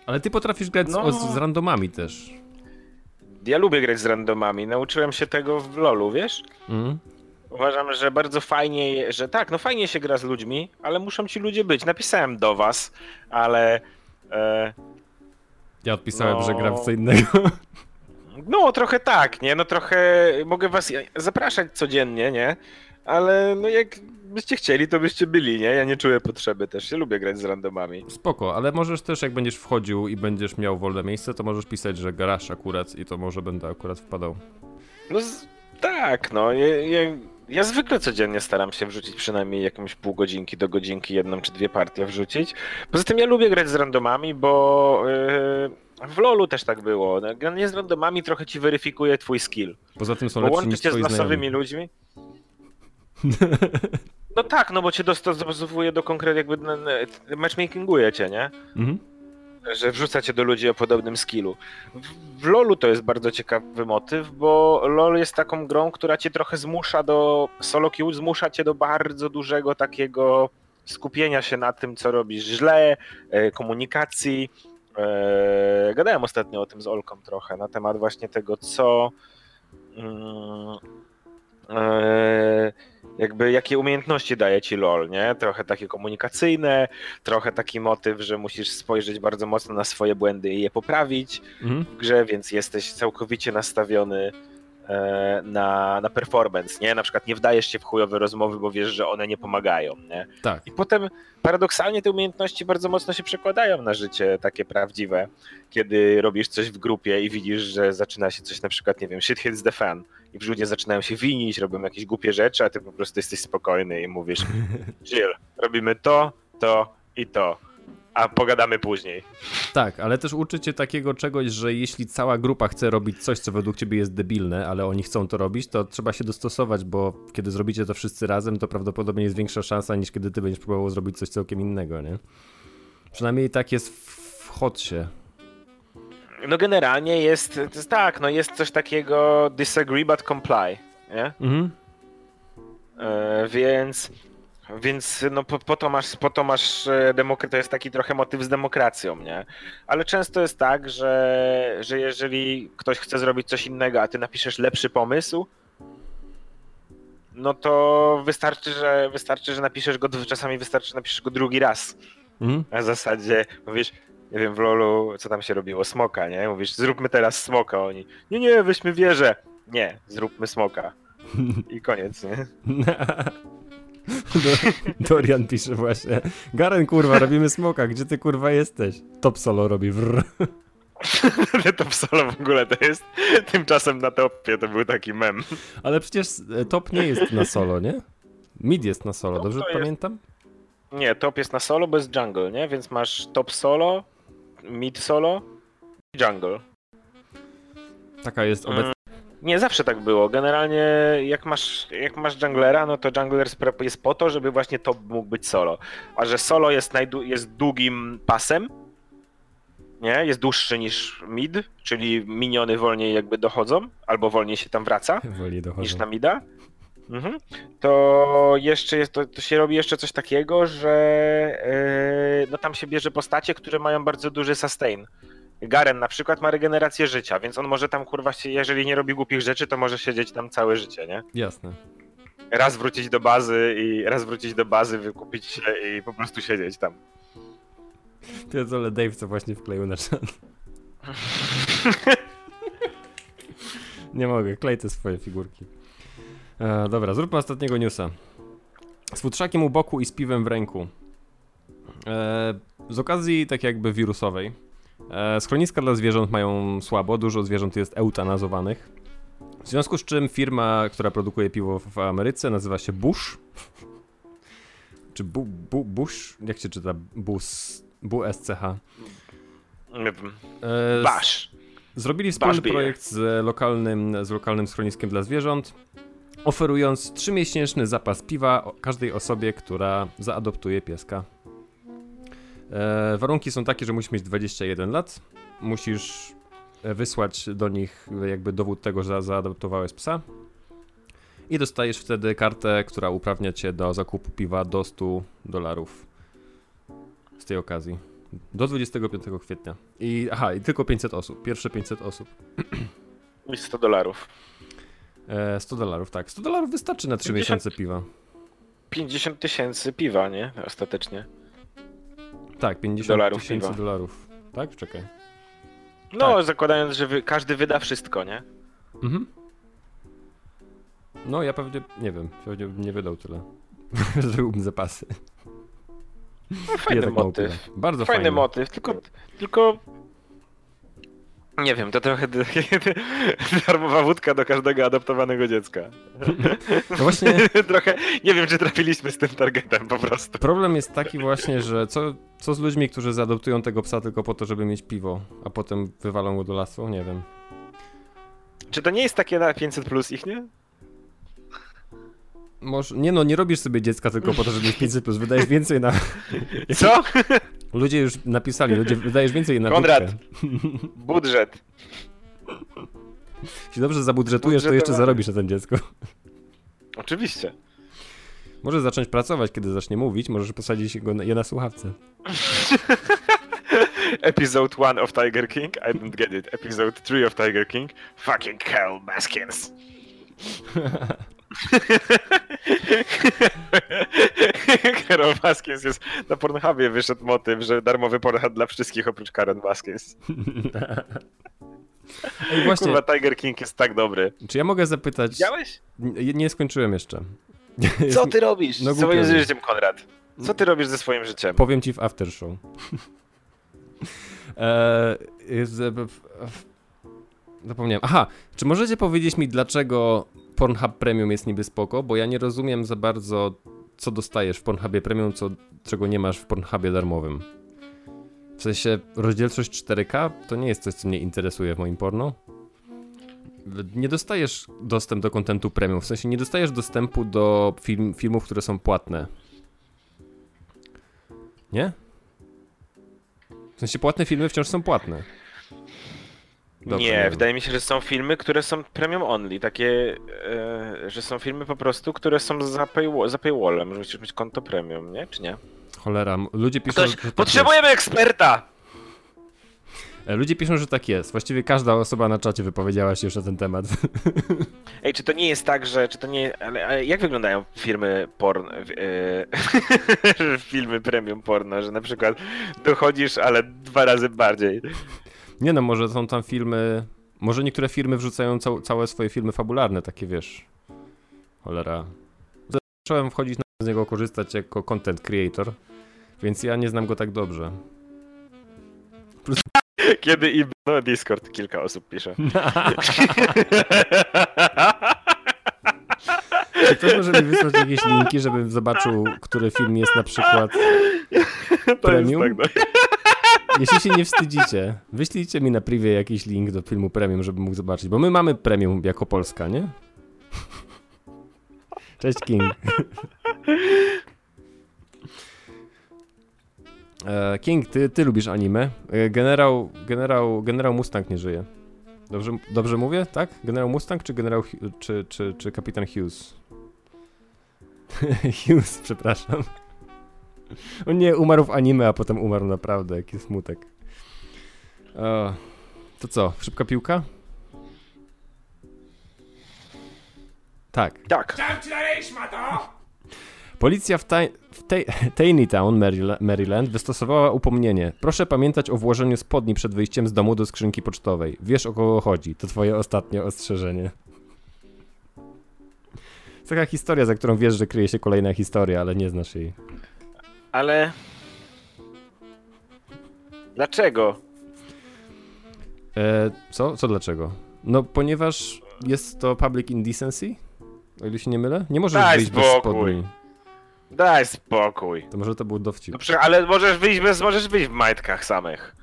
Speaker 2: Ale ty potrafisz grać z-
Speaker 3: No.
Speaker 2: z, z randomami też.
Speaker 3: Ja lubię grać z randomami, nauczyłem się tego w LoLu, wiesz?
Speaker 2: Mhm.
Speaker 3: Uważam, że bardzo fajnie, że tak, no fajnie się gra z ludźmi, ale muszą ci ludzie być. Napisałem do was, ale e,
Speaker 2: Ja odpisałem,
Speaker 3: No.
Speaker 2: że gram w co innego.
Speaker 3: no trochę tak, nie? No trochę mogę was zapraszać codziennie, nie? Ale no jak byście chcieli, to byście byli, nie? Ja nie czuję potrzeby też. Ja lubię grać z randomami.
Speaker 2: Spoko, ale możesz też, jak będziesz wchodził i będziesz miał wolne miejsce, to możesz pisać, że grasz akurat i to może będę akurat wpadał.
Speaker 3: No z, tak, no. Ja, ja, ja zwykle codziennie staram się wrzucić przynajmniej jakąś pół godzinki do godzinki, jedną czy dwie partie wrzucić. Poza tym ja lubię grać z randomami, bo yy, w LoLu też tak było. No, Granie z randomami trochę ci weryfikuje twój skill.
Speaker 2: Poza tym są lepsi niż
Speaker 3: z
Speaker 2: twoi
Speaker 3: losowymi
Speaker 2: znajomi.
Speaker 3: ludźmi. No tak, no bo cię dostosowuje do konkretnie jakby na- na- matchmakinguje cię, nie?
Speaker 2: Mhm.
Speaker 3: że wrzuca cię do ludzi o podobnym skillu. W, w LoLu to jest bardzo ciekawy motyw, bo LoL jest taką grą, która cię trochę zmusza do solo queue, zmusza cię do bardzo dużego takiego skupienia się na tym, co robisz źle, e, komunikacji. E, Gadałem ostatnio o tym z Olką trochę, na temat właśnie tego, co mm, e, jakby jakie umiejętności daje ci LoL, nie? Trochę takie komunikacyjne, trochę taki motyw, że musisz spojrzeć bardzo mocno na swoje błędy i je poprawić
Speaker 2: Mhm.
Speaker 3: w grze, więc jesteś całkowicie nastawiony na, na performance, nie? Na przykład nie wdajesz się w chujowe rozmowy, bo wiesz, że one nie pomagają, nie?
Speaker 2: Tak.
Speaker 3: I potem paradoksalnie te umiejętności bardzo mocno się przekładają na życie takie prawdziwe, kiedy robisz coś w grupie i widzisz, że zaczyna się coś na przykład, nie wiem, shit hits the fan i w ludzie zaczynają się winić, robią jakieś głupie rzeczy, a ty po prostu jesteś spokojny i mówisz Jill, robimy to, to i to, a pogadamy później.
Speaker 2: Tak, ale też uczy cię takiego czegoś, że jeśli cała grupa chce robić coś, co według ciebie jest debilne, ale oni chcą to robić, to trzeba się dostosować, bo kiedy zrobicie to wszyscy razem, to prawdopodobnie jest większa szansa, niż kiedy ty będziesz próbował zrobić coś całkiem innego, nie? Przynajmniej tak jest w, Hotsie.
Speaker 3: No generalnie jest, jest tak, no jest coś takiego disagree but comply, nie?
Speaker 2: Mhm.
Speaker 3: E, więc więc no po, po to masz, po to masz e, demok- to jest taki trochę motyw z demokracją, nie? Ale często jest tak, że, że jeżeli ktoś chce zrobić coś innego, a ty napiszesz lepszy pomysł, no to wystarczy, że wystarczy, że napiszesz go, czasami wystarczy, że napiszesz go drugi raz.
Speaker 2: Mhm.
Speaker 3: Na zasadzie mówisz, nie wiem, w LoLu, co tam się robiło, smoka, nie? Mówisz, zróbmy teraz smoka, oni, nie, nie, weźmy wieżę. Nie, zróbmy smoka. I koniec, nie?
Speaker 2: Do- Dorian pisze właśnie. Garen, kurwa, robimy smoka, gdzie ty kurwa jesteś? Top solo robi wrr.
Speaker 3: to w solo w ogóle to jest. Tymczasem na topie to był taki mem.
Speaker 2: Ale przecież e, top nie jest na solo, nie? Mid jest na solo,
Speaker 3: Top
Speaker 2: dobrze
Speaker 3: jest-
Speaker 2: pamiętam?
Speaker 3: Nie, top jest na solo, bo jest jungle, nie? Więc masz top solo, mid solo i jungle.
Speaker 2: Taka jest obecna.
Speaker 3: Nie, zawsze tak było. Generalnie jak masz, jak masz junglera, no to jungler jest po to, żeby właśnie top mógł być solo. A że solo jest, jest długim pasem, nie? Jest dłuższy niż mid, czyli miniony wolniej jakby dochodzą, albo wolniej się tam wraca. Niż na mida, mhm. to jeszcze jest, to, to się robi jeszcze coś takiego, że yy, no tam się bierze postacie, które mają bardzo duży sustain. Garen na przykład ma regenerację życia, więc on może tam kurwa się, jeżeli nie robi głupich rzeczy, to może siedzieć tam całe życie, nie?
Speaker 2: Jasne.
Speaker 3: Raz wrócić do bazy i raz wrócić do bazy, wykupić się i po prostu siedzieć tam.
Speaker 2: Pierdolę Dave, co właśnie wkleił na czat. Nie mogę, klej te swoje figurki. E, dobra, zróbmy ostatniego newsa. Z futrzakiem u boku i z piwem w ręku. E, z okazji tak jakby wirusowej. E, schroniska dla zwierząt mają słabo, dużo zwierząt jest eutanazowanych. W związku z czym firma, która produkuje piwo w Ameryce nazywa się Bush. czy bu, bu, Bush, jak się czyta Bus, BUSCH.
Speaker 3: Nie wiem.
Speaker 2: E,
Speaker 3: Basz.
Speaker 2: Zrobili wspólny
Speaker 3: Beer.
Speaker 2: projekt z lokalnym, z lokalnym schroniskiem dla zwierząt, oferując trzymiesięczny zapas piwa każdej osobie, która zaadoptuje pieska. E, warunki są takie, że musisz mieć 21 lat, musisz e, wysłać do nich jakby dowód tego, że zaadoptowałeś psa i dostajesz wtedy kartę, która uprawnia cię do zakupu piwa do 100 dolarów z tej okazji. Do 25 kwietnia. I aha, i tylko 500 osób. Pierwsze 500 osób.
Speaker 3: I 100 dolarów.
Speaker 2: E, 100 dolarów, tak. 100 dolarów wystarczy na 3
Speaker 3: 50
Speaker 2: miesiące piwa.
Speaker 3: 50 tysięcy piwa, nie? Ostatecznie.
Speaker 2: Tak, 50
Speaker 3: Dolarów
Speaker 2: tysięcy
Speaker 3: piwa.
Speaker 2: dolarów. Tak? Czekaj.
Speaker 3: No,
Speaker 2: Tak.
Speaker 3: zakładając, że wy, każdy wyda wszystko, nie?
Speaker 2: Mhm. No, ja pewnie, nie wiem, pewnie bym nie wydał tyle. Zrobiłbym zapasy.
Speaker 3: No, fajny
Speaker 2: tak mało
Speaker 3: motyw.
Speaker 2: Bardzo
Speaker 3: Fajny
Speaker 2: fajny.
Speaker 3: motyw, tylko, tylko... Nie wiem, to trochę darmowa wódka do każdego adoptowanego dziecka.
Speaker 2: No właśnie,
Speaker 3: trochę, nie wiem, czy trafiliśmy z tym targetem po prostu.
Speaker 2: problem jest taki właśnie, że co, co z ludźmi, którzy zaadoptują tego psa tylko po to, żeby mieć piwo, a potem wywalą go do lasu? Nie wiem.
Speaker 3: Czy to nie jest takie na 500 plus ich, nie?
Speaker 2: Może, nie no, nie robisz sobie dziecka tylko po to, żeby mieć 500 plus, wydajesz więcej na...
Speaker 3: Co?
Speaker 2: Ludzie już napisali, ludzie wydajesz więcej na
Speaker 3: Konrad.
Speaker 2: wódkę.
Speaker 3: Budżet.
Speaker 2: Jeśli dobrze zabudżetujesz, to jeszcze zarobisz na ten dziecko.
Speaker 3: Oczywiście.
Speaker 2: Możesz zacząć pracować, kiedy zacznie mówić, możesz posadzić go na, je na słuchawce.
Speaker 3: Episode 1 of Tiger King? I don't get it. Episode 3 of Tiger King? Fucking Carol Baskins. Carol Baskins jest... Na Pornhubie wyszedł motyw, że darmowy Pornhub dla wszystkich oprócz Karen Baskins.
Speaker 2: Ej, właśnie,
Speaker 3: Kurwa, Tiger King jest tak dobry.
Speaker 2: czy ja mogę zapytać...
Speaker 3: Widziałeś?
Speaker 2: Nie, nie skończyłem jeszcze.
Speaker 3: Co ty robisz
Speaker 2: No
Speaker 3: ze swoim życiem, Konrad? Co ty robisz ze swoim życiem?
Speaker 2: Powiem ci w after show. eee, jest, e, w- w- zapomniałem. Aha, czy możecie powiedzieć mi, dlaczego Pornhub Premium jest niby spoko? Bo ja nie rozumiem za bardzo, co dostajesz w Pornhubie Premium, co, czego nie masz w Pornhubie darmowym. W sensie rozdzielczość 4K to nie jest coś, co mnie interesuje w moim porno. Nie dostajesz dostęp do kontentu premium, w sensie nie dostajesz dostępu do film, filmów, które są płatne. Nie? W sensie płatne filmy wciąż są płatne. Dobrze,
Speaker 3: nie,
Speaker 2: wiem.
Speaker 3: wydaje mi się, że są filmy, które są premium only. Takie, e, że są filmy po prostu, które są za, paywall, za paywallem, że musisz mieć konto premium, nie? Czy nie?
Speaker 2: Cholera, ludzie piszą,
Speaker 3: Ktoś,
Speaker 2: tak
Speaker 3: potrzebujemy eksperta!
Speaker 2: jest. E, Ludzie piszą, że tak jest. Właściwie każda osoba na czacie wypowiedziała się już na ten temat.
Speaker 3: Ej, czy to nie jest tak, że, czy to nie, ale, ale jak wyglądają firmy porno, w- e, filmy premium porno, że na przykład dochodzisz, ale dwa razy bardziej.
Speaker 2: Nie no, może są tam filmy... Może niektóre firmy wrzucają cał, całe swoje filmy fabularne, takie wiesz. Cholera. Zacząłem wchodzić na z niego korzystać jako content creator, więc ja nie znam go tak dobrze.
Speaker 3: Kiedy i no, Discord kilka osób pisze.
Speaker 2: Czy ktoś może mi wysłać jakieś linki, żebym zobaczył, który film jest na przykład
Speaker 3: To
Speaker 2: Premium?
Speaker 3: Jest tak, no.
Speaker 2: Jeśli się nie wstydzicie, wyślijcie mi na privie jakiś link do filmu premium, żebym mógł zobaczyć, bo my mamy premium jako Polska, nie? Cześć King. E, King, ty, ty lubisz anime. E, Generał, generał, generał Mustang nie żyje. Dobrze, dobrze mówię, tak? Generał Mustang czy generał czy, czy, czy kapitan Hughes? Hughes, przepraszam. O nie, umarł w anime, a potem umarł naprawdę, jaki smutek. O, to co, szybka piłka? Tak.
Speaker 3: tak.
Speaker 2: Policja w, taj, w tej, Maryla- Maryland wystosowała upomnienie. Proszę pamiętać o włożeniu spodni przed wyjściem z domu do skrzynki pocztowej. Wiesz o kogo chodzi. To twoje ostatnie ostrzeżenie. To taka historia, za którą wiesz, że kryje się kolejna historia, ale nie znasz jej.
Speaker 3: Ale... Dlaczego?
Speaker 2: E, co? Co dlaczego? No, ponieważ jest to public indecency? O ile się nie mylę? Nie możesz
Speaker 3: Daj
Speaker 2: wyjść bez
Speaker 3: spokój.
Speaker 2: spodni.
Speaker 3: Daj spokój.
Speaker 2: To może to był dowcip.
Speaker 3: No, ale możesz wyjść bez, możesz wyjść w majtkach samych.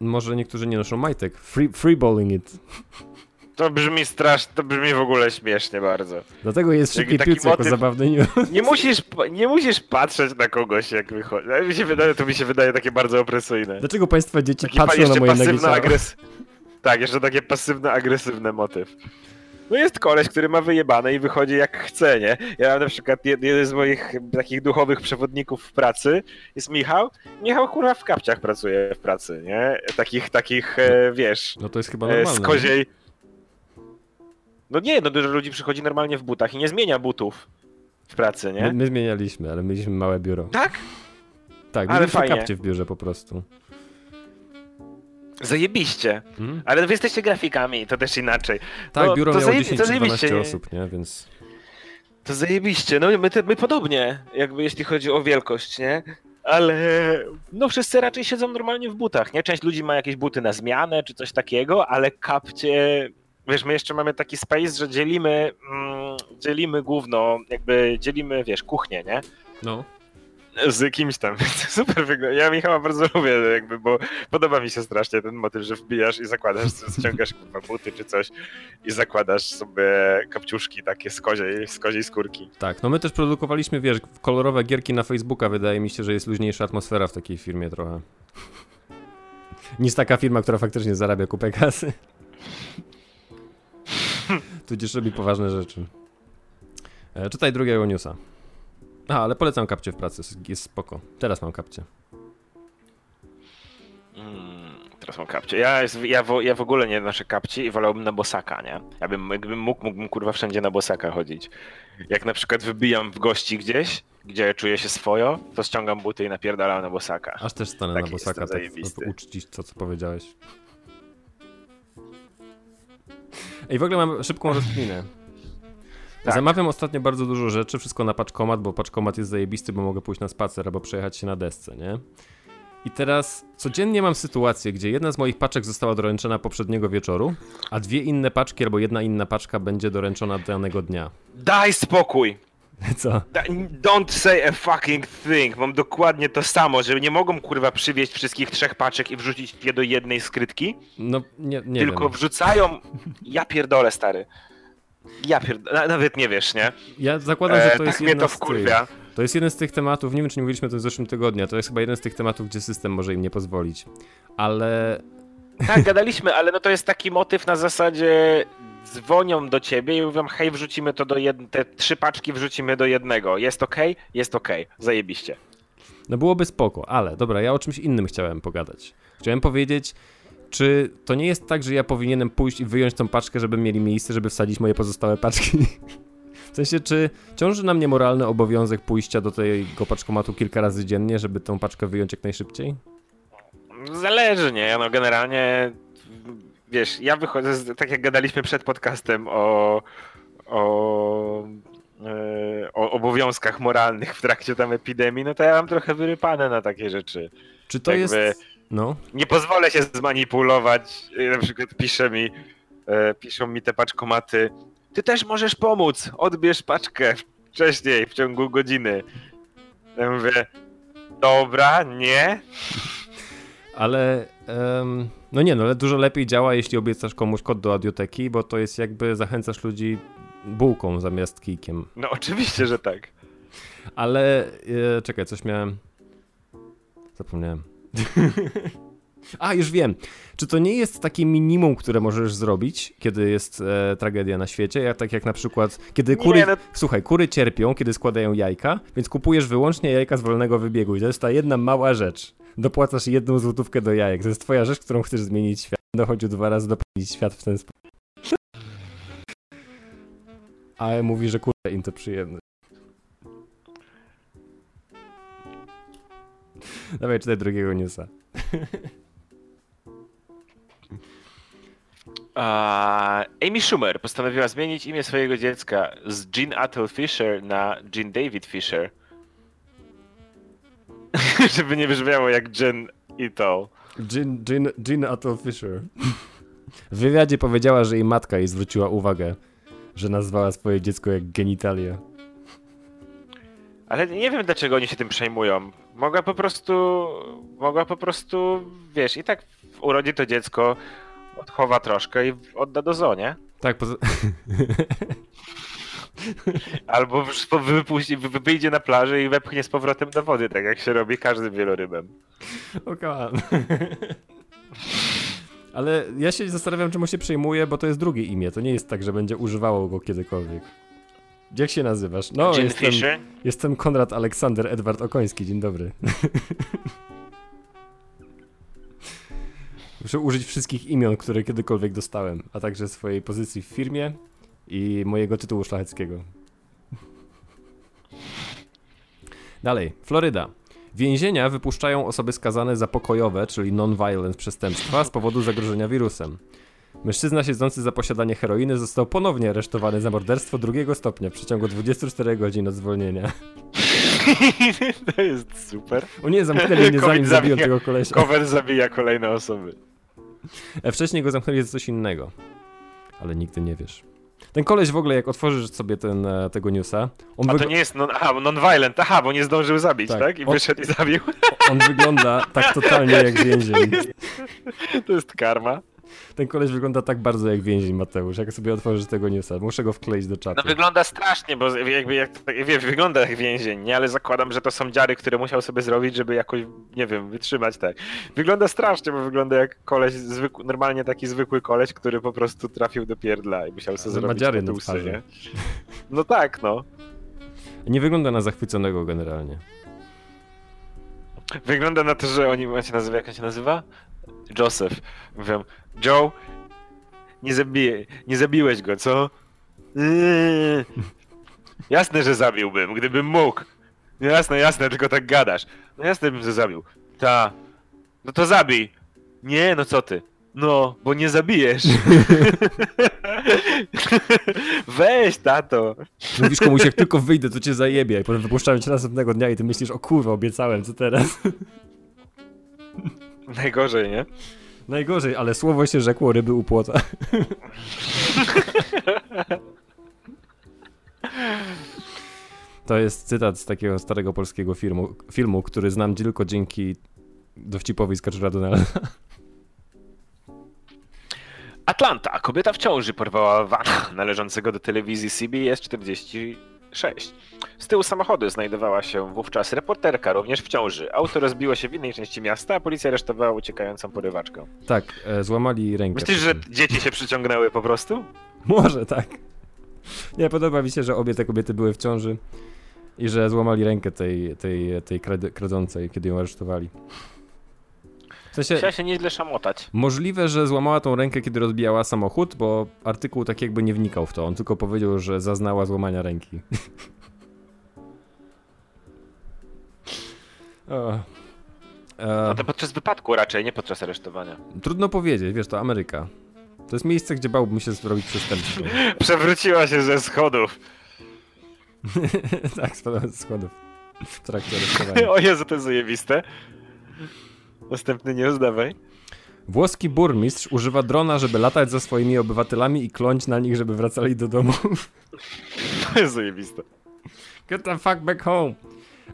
Speaker 2: Może niektórzy nie noszą majtek. Free, freeballing it.
Speaker 3: To brzmi strasznie, to brzmi w ogóle śmiesznie bardzo.
Speaker 2: Dlatego jest
Speaker 3: taki
Speaker 2: piłce jako zabawny news.
Speaker 3: Nie musisz, nie musisz patrzeć na kogoś jak wychodzi. Mi się wydaje, to mi się wydaje takie bardzo opresyjne.
Speaker 2: Dlaczego państwa dzieci
Speaker 3: Taki pa-
Speaker 2: patrzą na moje nagie
Speaker 3: agres... Tak, jeszcze takie pasywno-agresywny motyw. No jest koleś, który ma wyjebane i wychodzi jak chce, nie? Ja mam na przykład jed- jeden z moich takich duchowych przewodników w pracy jest Michał. Michał kurwa w kapciach pracuje w pracy, nie? Takich, takich, e, wiesz,
Speaker 2: No to jest chyba
Speaker 3: e,
Speaker 2: normalne.
Speaker 3: z koziej... No nie, no dużo ludzi przychodzi normalnie w butach i nie zmienia butów w pracy, nie?
Speaker 2: My, my zmienialiśmy, ale mieliśmy małe biuro.
Speaker 3: Tak?
Speaker 2: Tak,
Speaker 3: ale
Speaker 2: mieliśmy
Speaker 3: fajnie.
Speaker 2: kapcie w biurze po prostu.
Speaker 3: Zajebiście.
Speaker 2: Mhm.
Speaker 3: Ale wy jesteście grafikami, to też inaczej.
Speaker 2: Tak,
Speaker 3: No,
Speaker 2: biuro
Speaker 3: to
Speaker 2: miało
Speaker 3: zajebi-
Speaker 2: 10
Speaker 3: to
Speaker 2: czy 12
Speaker 3: zajebiście.
Speaker 2: osób, nie? Więc...
Speaker 3: To zajebiście. No my, te, my podobnie, jakby jeśli chodzi o wielkość, nie? Ale no wszyscy raczej siedzą normalnie w butach, nie? Część ludzi ma jakieś buty na zmianę czy coś takiego, ale kapcie... Wiesz, my jeszcze mamy taki space, że dzielimy, mm, dzielimy główno, jakby dzielimy, wiesz, kuchnię, nie?
Speaker 2: No.
Speaker 3: Z kimś tam. Super wygląda. Ja Michała bardzo lubię, jakby, bo podoba mi się strasznie ten motyw, że wbijasz i zakładasz, ściągasz kurwa buty czy coś i zakładasz sobie kapciuszki takie z koziej, z koziej skórki.
Speaker 2: Tak, no my też produkowaliśmy, wiesz, kolorowe gierki na Facebooka. Wydaje mi się, że jest luźniejsza atmosfera w takiej firmie trochę. Niż taka firma, która faktycznie zarabia kupę kasy. Tudzież robi poważne rzeczy. E, czytaj drugiego newsa. A, ale polecam kapcie w pracy, jest- spoko. Teraz mam kapcie.
Speaker 3: Mm, teraz mam kapcie. Ja, jest, ja, w, ja w ogóle nie noszę kapci i wolałbym na bosaka, nie? Ja bym, jakbym mógł, mógłbym kurwa wszędzie na bosaka chodzić. Jak na przykład wybijam w gości gdzieś, gdzie czuję się swojo, to ściągam buty i napierdalam na bosaka.
Speaker 2: Aż też stanę
Speaker 3: Taki
Speaker 2: na bosaka, tak uczcić to, co powiedziałeś. Ej, w ogóle mam szybką rozkminę.
Speaker 3: Tak.
Speaker 2: Zamawiam ostatnio bardzo dużo rzeczy, wszystko na paczkomat, bo paczkomat jest zajebisty, bo mogę pójść na spacer albo przejechać się na desce, nie? I teraz codziennie mam sytuację, gdzie jedna z moich paczek została doręczona poprzedniego wieczoru, a dwie inne paczki albo jedna inna paczka będzie doręczona danego dnia.
Speaker 3: Daj spokój!
Speaker 2: Co?
Speaker 3: Don't say a fucking thing. Mam dokładnie to samo, że nie mogą kurwa przywieźć wszystkich trzech paczek i wrzucić je do jednej skrytki,
Speaker 2: No, nie, nie
Speaker 3: tylko
Speaker 2: wiem.
Speaker 3: wrzucają. Ja pierdolę, stary. Ja pierdolę, nawet nie wiesz, nie?
Speaker 2: Ja zakładam, że
Speaker 3: E,
Speaker 2: to jest
Speaker 3: tak mnie to wkurwia.
Speaker 2: To jest jeden z tych tematów, nie wiem czy nie mówiliśmy o tym w zeszłym tygodniu, to jest chyba jeden z tych tematów, gdzie system może im nie pozwolić. Ale
Speaker 3: Tak, gadaliśmy, ale no to jest taki motyw na zasadzie dzwonią do ciebie i mówią, hej, wrzucimy to do jednego, te trzy paczki wrzucimy do jednego. Jest okej? Jest okej. Zajebiście.
Speaker 2: no byłoby spoko, ale dobra, ja o czymś innym chciałem pogadać. Chciałem powiedzieć, czy to nie jest tak, że ja powinienem pójść i wyjąć tą paczkę, żeby mieli miejsce, żeby wsadzić moje pozostałe paczki? W sensie, czy ciąży na mnie moralny obowiązek pójścia do tego paczkomatu kilka razy dziennie, żeby tą paczkę wyjąć jak najszybciej?
Speaker 3: Zależy, nie? No generalnie, wiesz, ja wychodzę, z, tak jak gadaliśmy przed podcastem o, o, e, o obowiązkach moralnych w trakcie tam epidemii, no to ja mam trochę wyrypane na takie rzeczy.
Speaker 2: Czy to
Speaker 3: Jakby-
Speaker 2: jest... No,
Speaker 3: Nie pozwolę się zmanipulować. Na przykład pisze mi, e, piszą mi te paczkomaty. Ty też możesz pomóc. Odbierz paczkę wcześniej, w ciągu godziny. Ja mówię, dobra, nie.
Speaker 2: ale... em, no nie, no ale dużo lepiej działa, jeśli obiecasz komuś kod do audioteki, bo to jest jakby zachęcasz ludzi bułką zamiast kijkiem.
Speaker 3: No oczywiście, że tak.
Speaker 2: Ale e, czekaj, coś miałem. Zapomniałem. A, już wiem. Czy to nie jest takie minimum, które możesz zrobić, kiedy jest e, tragedia na świecie? Jak, tak jak na przykład, kiedy
Speaker 3: Nie,
Speaker 2: kury.
Speaker 3: no-
Speaker 2: Słuchaj, kury cierpią, kiedy składają jajka, więc kupujesz wyłącznie jajka z wolnego wybiegu. I to jest ta jedna mała rzecz. Dopłacasz jedną złotówkę do jajek. To jest twoja rzecz, którą chcesz zmienić świat. Dochodził dwa razy dopełnić świat w ten sposób. Ale mówi, że kurwa im to przyjemne. Dawaj, czytaj drugiego newsa.
Speaker 3: Amy Schumer postanowiła zmienić imię swojego dziecka z Jean Atle Fisher na Jean David Fisher. Żeby nie brzmiało jak Jen Ito.
Speaker 2: Jean, Jean, Jean Atle Fisher. W wywiadzie powiedziała, że jej matka jej zwróciła uwagę, że nazwała swoje dziecko jak genitalia.
Speaker 3: Ale nie wiem dlaczego oni się tym przejmują. Mogła po prostu, mogła po prostu, wiesz, i tak urodzi to dziecko, odchowa troszkę i odda do zonie.
Speaker 2: Tak, poza...
Speaker 3: Albo wypuści, wy- wyjdzie na plażę i wepchnie z powrotem do wody, tak jak się robi każdym wielorybem.
Speaker 2: O, come on. Ale ja się zastanawiam, czemu się przejmuje, bo to jest drugie imię. To nie jest tak, że będzie używało go kiedykolwiek. Jak się nazywasz? No, jestem,
Speaker 3: Fisher?
Speaker 2: jestem Konrad Aleksander Edward Okoński. Dzień dobry. Muszę użyć wszystkich imion, które kiedykolwiek dostałem, a także swojej pozycji w firmie i mojego tytułu szlacheckiego. Dalej, Floryda. Więzienia wypuszczają osoby skazane za pokojowe, czyli non-violent przestępstwa z powodu zagrożenia wirusem. Mężczyzna siedzący za posiadanie heroiny został ponownie aresztowany za morderstwo drugiego stopnia w przeciągu 24 godzin od zwolnienia.
Speaker 3: to jest super.
Speaker 2: O nie, zamknęli mnie zanim zabiją tego kolesia.
Speaker 3: Cover zabija kolejne osoby.
Speaker 2: E, Wcześniej go zamknęli za coś innego. Ale nigdy nie wiesz. Ten koleś w ogóle, jak otworzysz sobie ten, e, tego newsa, on,
Speaker 3: A to nie jest non, aha, non-violent, aha, bo nie zdążył zabić,
Speaker 2: Tak.
Speaker 3: tak? I
Speaker 2: On-
Speaker 3: wyszedł i zabił.
Speaker 2: on wygląda tak totalnie jak więzień.
Speaker 3: To jest karma.
Speaker 2: Ten koleś wygląda tak bardzo jak więzień, Mateusz. Jak sobie otworzysz tego newsa, muszę go wkleić do czatu.
Speaker 3: No wygląda strasznie, bo jakby jak, wygląda jak więzień, nie? Ale zakładam, że to są dziary, które musiał sobie zrobić, żeby jakoś, nie wiem, wytrzymać tak. Wygląda strasznie, bo wygląda jak koleś, zwykły, normalnie taki zwykły koleś, który po prostu trafił do pierdla i musiał sobie
Speaker 2: Ale ma
Speaker 3: zrobić
Speaker 2: dziary na twarzy.
Speaker 3: nie? No tak, no.
Speaker 2: Nie wygląda na zachwyconego generalnie.
Speaker 3: Wygląda na to, że oni, jak się nazywa, jak on się nazywa? Joseph. Mówią, Joe, nie, zabije, nie zabiłeś go, co? Eee. Jasne, że zabiłbym, gdybym mógł. No Jasne, jasne, tylko tak gadasz. No jasne bym, że zabił. Ta. No to zabij. Nie, no co ty? No, bo nie zabijesz. Weź, tato.
Speaker 2: Mówisz komuś, jak tylko wyjdę, to cię zajebie. I potem wypuszczają cię następnego dnia i ty myślisz, o kurwa, obiecałem, co teraz?
Speaker 3: Najgorzej, nie?
Speaker 2: Najgorzej, ale słowo się rzekło, ryby u płota. To jest cytat z takiego starego polskiego filmu, filmu który znam tylko dzięki dowcipowi z Kaczora Donalda.
Speaker 3: Atlanta. Kobieta w ciąży porwała vana należącego do telewizji CBS 46. Z tyłu samochodu znajdowała się wówczas reporterka, również w ciąży. Auto rozbiło się w innej części miasta, a policja aresztowała uciekającą porywaczkę.
Speaker 2: Tak, e, złamali rękę.
Speaker 3: Myślisz, że dzieci się przyciągnęły po prostu?
Speaker 2: Może tak. Nie, podoba mi się, że obie te kobiety były w ciąży i że złamali rękę tej, tej, tej krad- kradącej, kiedy ją aresztowali. W sensie,
Speaker 3: się nieźle szamotać.
Speaker 2: możliwe, że złamała tą rękę, kiedy rozbijała samochód, bo artykuł tak jakby nie wnikał w to. On tylko powiedział, że zaznała złamania ręki. o.
Speaker 3: No to podczas wypadku raczej, nie podczas aresztowania.
Speaker 2: trudno powiedzieć, wiesz, to Ameryka. To jest miejsce, gdzie bałbym się zrobić przestępstwo.
Speaker 3: Przewróciła się ze schodów.
Speaker 2: tak, spadłem ze schodów w trakcie aresztowania.
Speaker 3: O Jezu, to jest zajebiste. Następny nie ozdawaj.
Speaker 2: Włoski burmistrz używa drona, żeby latać za swoimi obywatelami i kląć na nich, żeby wracali do domu.
Speaker 3: To jest zajebiste.
Speaker 2: Get the fuck back home.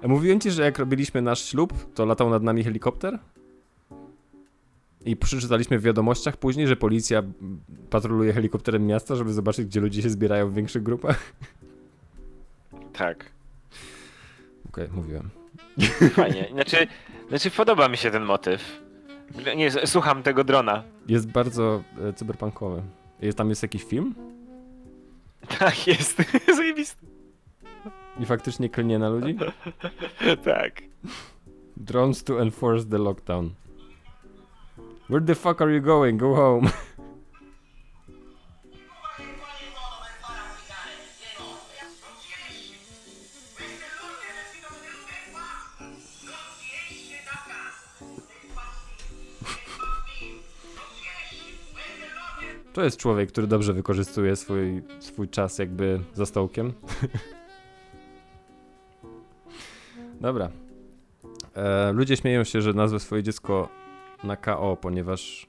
Speaker 2: A mówiłem ci, że jak robiliśmy nasz ślub, to latał nad nami helikopter? I przeczytaliśmy w wiadomościach później, że policja patroluje helikopterem miasta, żeby zobaczyć, gdzie ludzie się zbierają w większych grupach.
Speaker 3: Tak.
Speaker 2: Okej, mówiłem.
Speaker 3: Fajnie. Znaczy, znaczy podoba mi się ten motyw. Nie, słucham tego drona.
Speaker 2: Jest bardzo e, cyberpunkowy. Jest, tam jest jakiś film
Speaker 3: Tak, jest. Zajebisty.
Speaker 2: i faktycznie klnie na ludzi?
Speaker 3: Tak.
Speaker 2: Drones to enforce the lockdown. Where the fuck are you going? Go home. To jest człowiek, który dobrze wykorzystuje swój, swój czas jakby za stołkiem. Dobra. E, ludzie śmieją się, że nazwę swoje dziecko na KO, ponieważ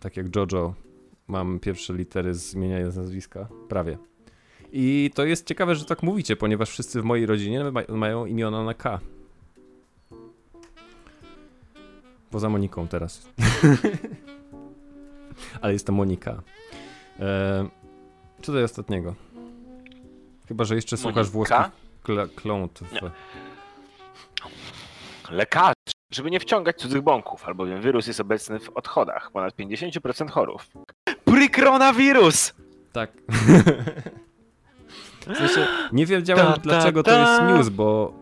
Speaker 2: tak jak Jojo mam pierwsze litery zmieniając nazwiska. Prawie. I to jest ciekawe, że tak mówicie, ponieważ wszyscy w mojej rodzinie ma mają imiona na K. Poza Moniką teraz. Ale jest to Monika. E, co tutaj ostatniego? Chyba, że jeszcze słuchasz
Speaker 3: Monika?
Speaker 2: włoskich kla- klątw.
Speaker 3: Nie. Lekarz, żeby nie wciągać cudzych bąków, albowiem wirus jest obecny w odchodach ponad 50% chorób. Prykronawirus!
Speaker 2: Tak. W sensie, nie wiedziałem
Speaker 3: Ta, ta,
Speaker 2: dlaczego to jest news, bo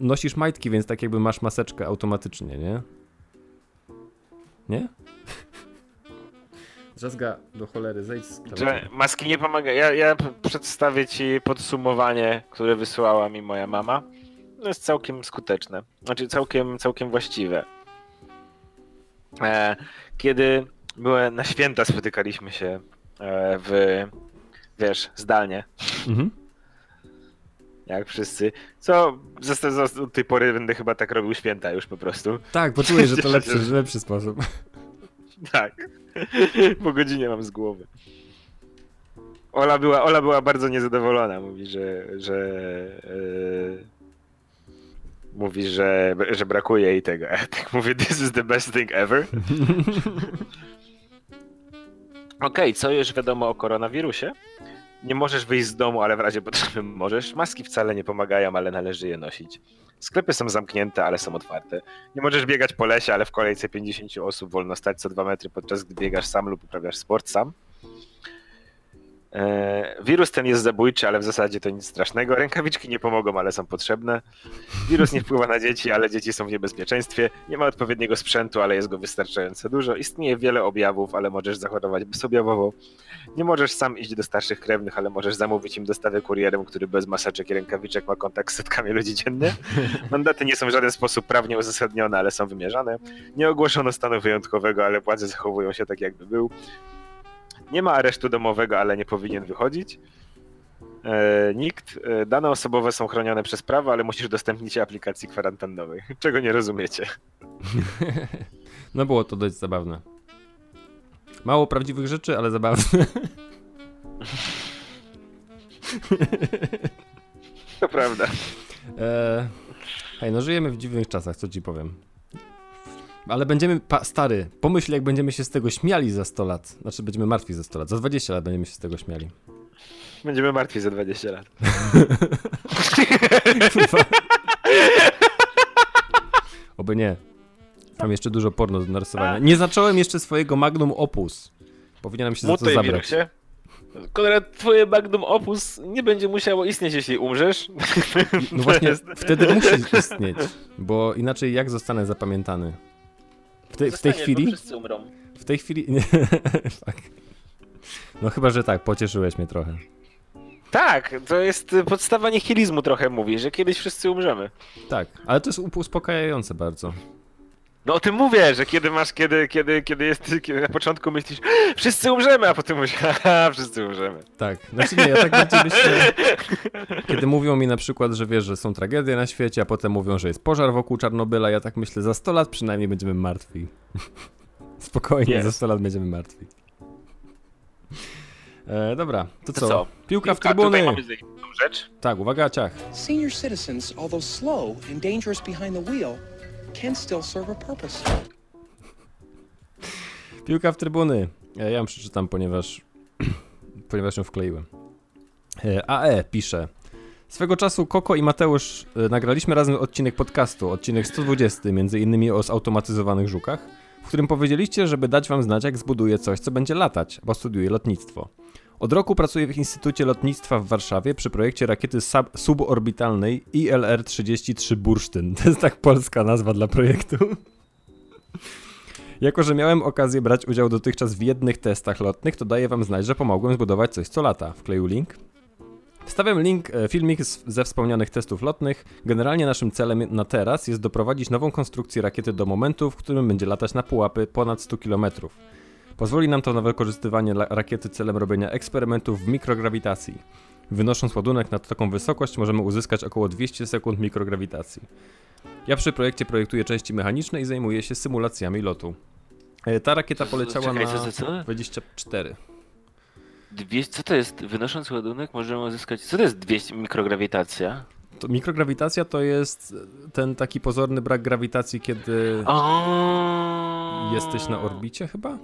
Speaker 2: nosisz majtki, więc tak jakby masz maseczkę automatycznie, nie? Nie? Drzazga do cholery, zejdź z
Speaker 3: Że maski nie pomagają. Ja, ja przedstawię ci podsumowanie, które wysłała mi moja mama. No jest całkiem skuteczne. Znaczy całkiem, całkiem właściwe. E, kiedy były na święta spotykaliśmy się e, w, wiesz, zdalnie,
Speaker 2: Mhm.
Speaker 3: jak wszyscy. Co od tej pory będę chyba tak robił święta już po prostu.
Speaker 2: Tak, poczuję, że to lepszy, lepszy sposób.
Speaker 3: Tak. Po godzinie mam z głowy. Ola była, Ola była bardzo niezadowolona. Mówi, że. że yy, mówi, że, że brakuje jej tego. Ja tak mówię, this is the best thing ever. Okej, co już wiadomo o koronawirusie? Nie możesz wyjść z domu, ale w razie potrzeby możesz. Maski wcale nie pomagają, ale należy je nosić. Sklepy są zamknięte, ale są otwarte. Nie możesz biegać po lesie, ale w kolejce 50 osób wolno stać co 2 metry, podczas gdy biegasz sam lub uprawiasz sport sam. E, wirus ten jest zabójczy, ale w zasadzie to nic strasznego. Rękawiczki nie pomogą, ale są potrzebne. Wirus nie wpływa na dzieci, ale dzieci są w niebezpieczeństwie. Nie ma odpowiedniego sprzętu, ale jest go wystarczająco dużo. Istnieje wiele objawów, ale możesz zachorować bezobjawowo. Nie możesz sam iść do starszych krewnych, ale możesz zamówić im dostawę kurierem, który bez maseczek i rękawiczek ma kontakt z setkami ludzi dziennie. Mandaty nie są w żaden sposób prawnie uzasadnione, ale są wymierzane. Nie ogłoszono stanu wyjątkowego, ale władze zachowują się tak, jakby był. Nie ma aresztu domowego, ale nie powinien wychodzić. E, nikt. E, dane osobowe są chronione przez prawo, ale musisz udostępnić aplikacji kwarantannowej. Czego nie rozumiecie?
Speaker 2: No było to dość zabawne. Mało prawdziwych rzeczy, ale zabawne.
Speaker 3: To prawda.
Speaker 2: Eee, hej, no żyjemy w dziwnych czasach, co ci powiem. Ale będziemy, pa, stary, pomyśl jak będziemy się z tego śmiali za 100 lat. Znaczy będziemy martwi za 100 lat, za 20 lat będziemy się z tego śmiali.
Speaker 3: Będziemy martwi za 20 lat.
Speaker 2: Oby nie. Mam jeszcze dużo porno do narysowania. Nie zacząłem jeszcze swojego magnum opus. Powinienem się za to zabrać.
Speaker 3: wirusie. Konrad, twoje magnum opus nie będzie musiało istnieć, jeśli umrzesz.
Speaker 2: No właśnie, wtedy musi istnieć, bo inaczej jak zostanę zapamiętany? W, tej- w tej chwili?
Speaker 3: wszyscy umrą.
Speaker 2: W tej chwili. Nie, fuck. No chyba, że tak, pocieszyłeś mnie trochę.
Speaker 3: Tak, to jest y, podstawa nihilizmu trochę mówi, że kiedyś wszyscy umrzemy.
Speaker 2: Tak, ale to jest uspokajające bardzo.
Speaker 3: No o tym mówię, że kiedy masz, kiedy, kiedy, kiedy jest, kiedy na początku myślisz, wszyscy umrzemy, a potem mówisz, haha, wszyscy umrzemy.
Speaker 2: Tak, znaczy nie, ja tak bardziej myślę, kiedy mówią mi na przykład, że wiesz, że są tragedie na świecie, a potem mówią, że jest pożar wokół Czarnobyla, ja tak myślę, za 100 lat przynajmniej będziemy martwi. Spokojnie,
Speaker 3: Jest.
Speaker 2: za 100 lat będziemy martwi. E, dobra, to,
Speaker 3: To
Speaker 2: co?
Speaker 3: co?
Speaker 2: Piłka w
Speaker 3: A tutaj
Speaker 2: trybuny.
Speaker 3: rzecz.
Speaker 2: Tak, uwaga, ciach.
Speaker 4: Senior citizens, although slow and dangerous behind the wheel, can still serve a purpose.
Speaker 2: Piłka w trybuny. E, Ja ją przeczytam, ponieważ, ponieważ ją wkleiłem. E, AE pisze. Swego czasu Koko i Mateusz e, nagraliśmy razem odcinek podcastu, odcinek 120, między innymi o zautomatyzowanych żukach, w którym powiedzieliście, żeby dać wam znać, jak zbuduję coś, co będzie latać, bo studiuję lotnictwo. Od roku pracuję w Instytucie Lotnictwa w Warszawie przy projekcie rakiety sub suborbitalnej ILR-33 Bursztyn. To jest tak polska nazwa dla projektu. Jako, że miałem okazję brać udział dotychczas w jednych testach lotnych, to daję wam znać, że pomogłem zbudować coś co lata. Wkleił link. Wstawiam link, e, filmik ze wspomnianych testów lotnych. Generalnie naszym celem na teraz jest doprowadzić nową konstrukcję rakiety do momentu, w którym będzie latać na pułapy ponad 100 km. Pozwoli nam to na wykorzystywanie rakiety celem robienia eksperymentów w mikrograwitacji. Wynosząc ładunek na taką wysokość, możemy uzyskać około 200 sekund mikrograwitacji. Ja przy projekcie projektuję części mechaniczne i zajmuję się symulacjami lotu. E, Ta rakieta poleciała
Speaker 3: Czekaj,
Speaker 2: na
Speaker 3: co, co, co?
Speaker 2: 24.
Speaker 3: Dwie, co to jest? Wynosząc ładunek możemy uzyskać... Co to jest 200 mikrograwitacja?
Speaker 2: To mikrograwitacja to jest ten taki pozorny brak grawitacji, kiedy
Speaker 3: O...
Speaker 2: jesteś na orbicie chyba?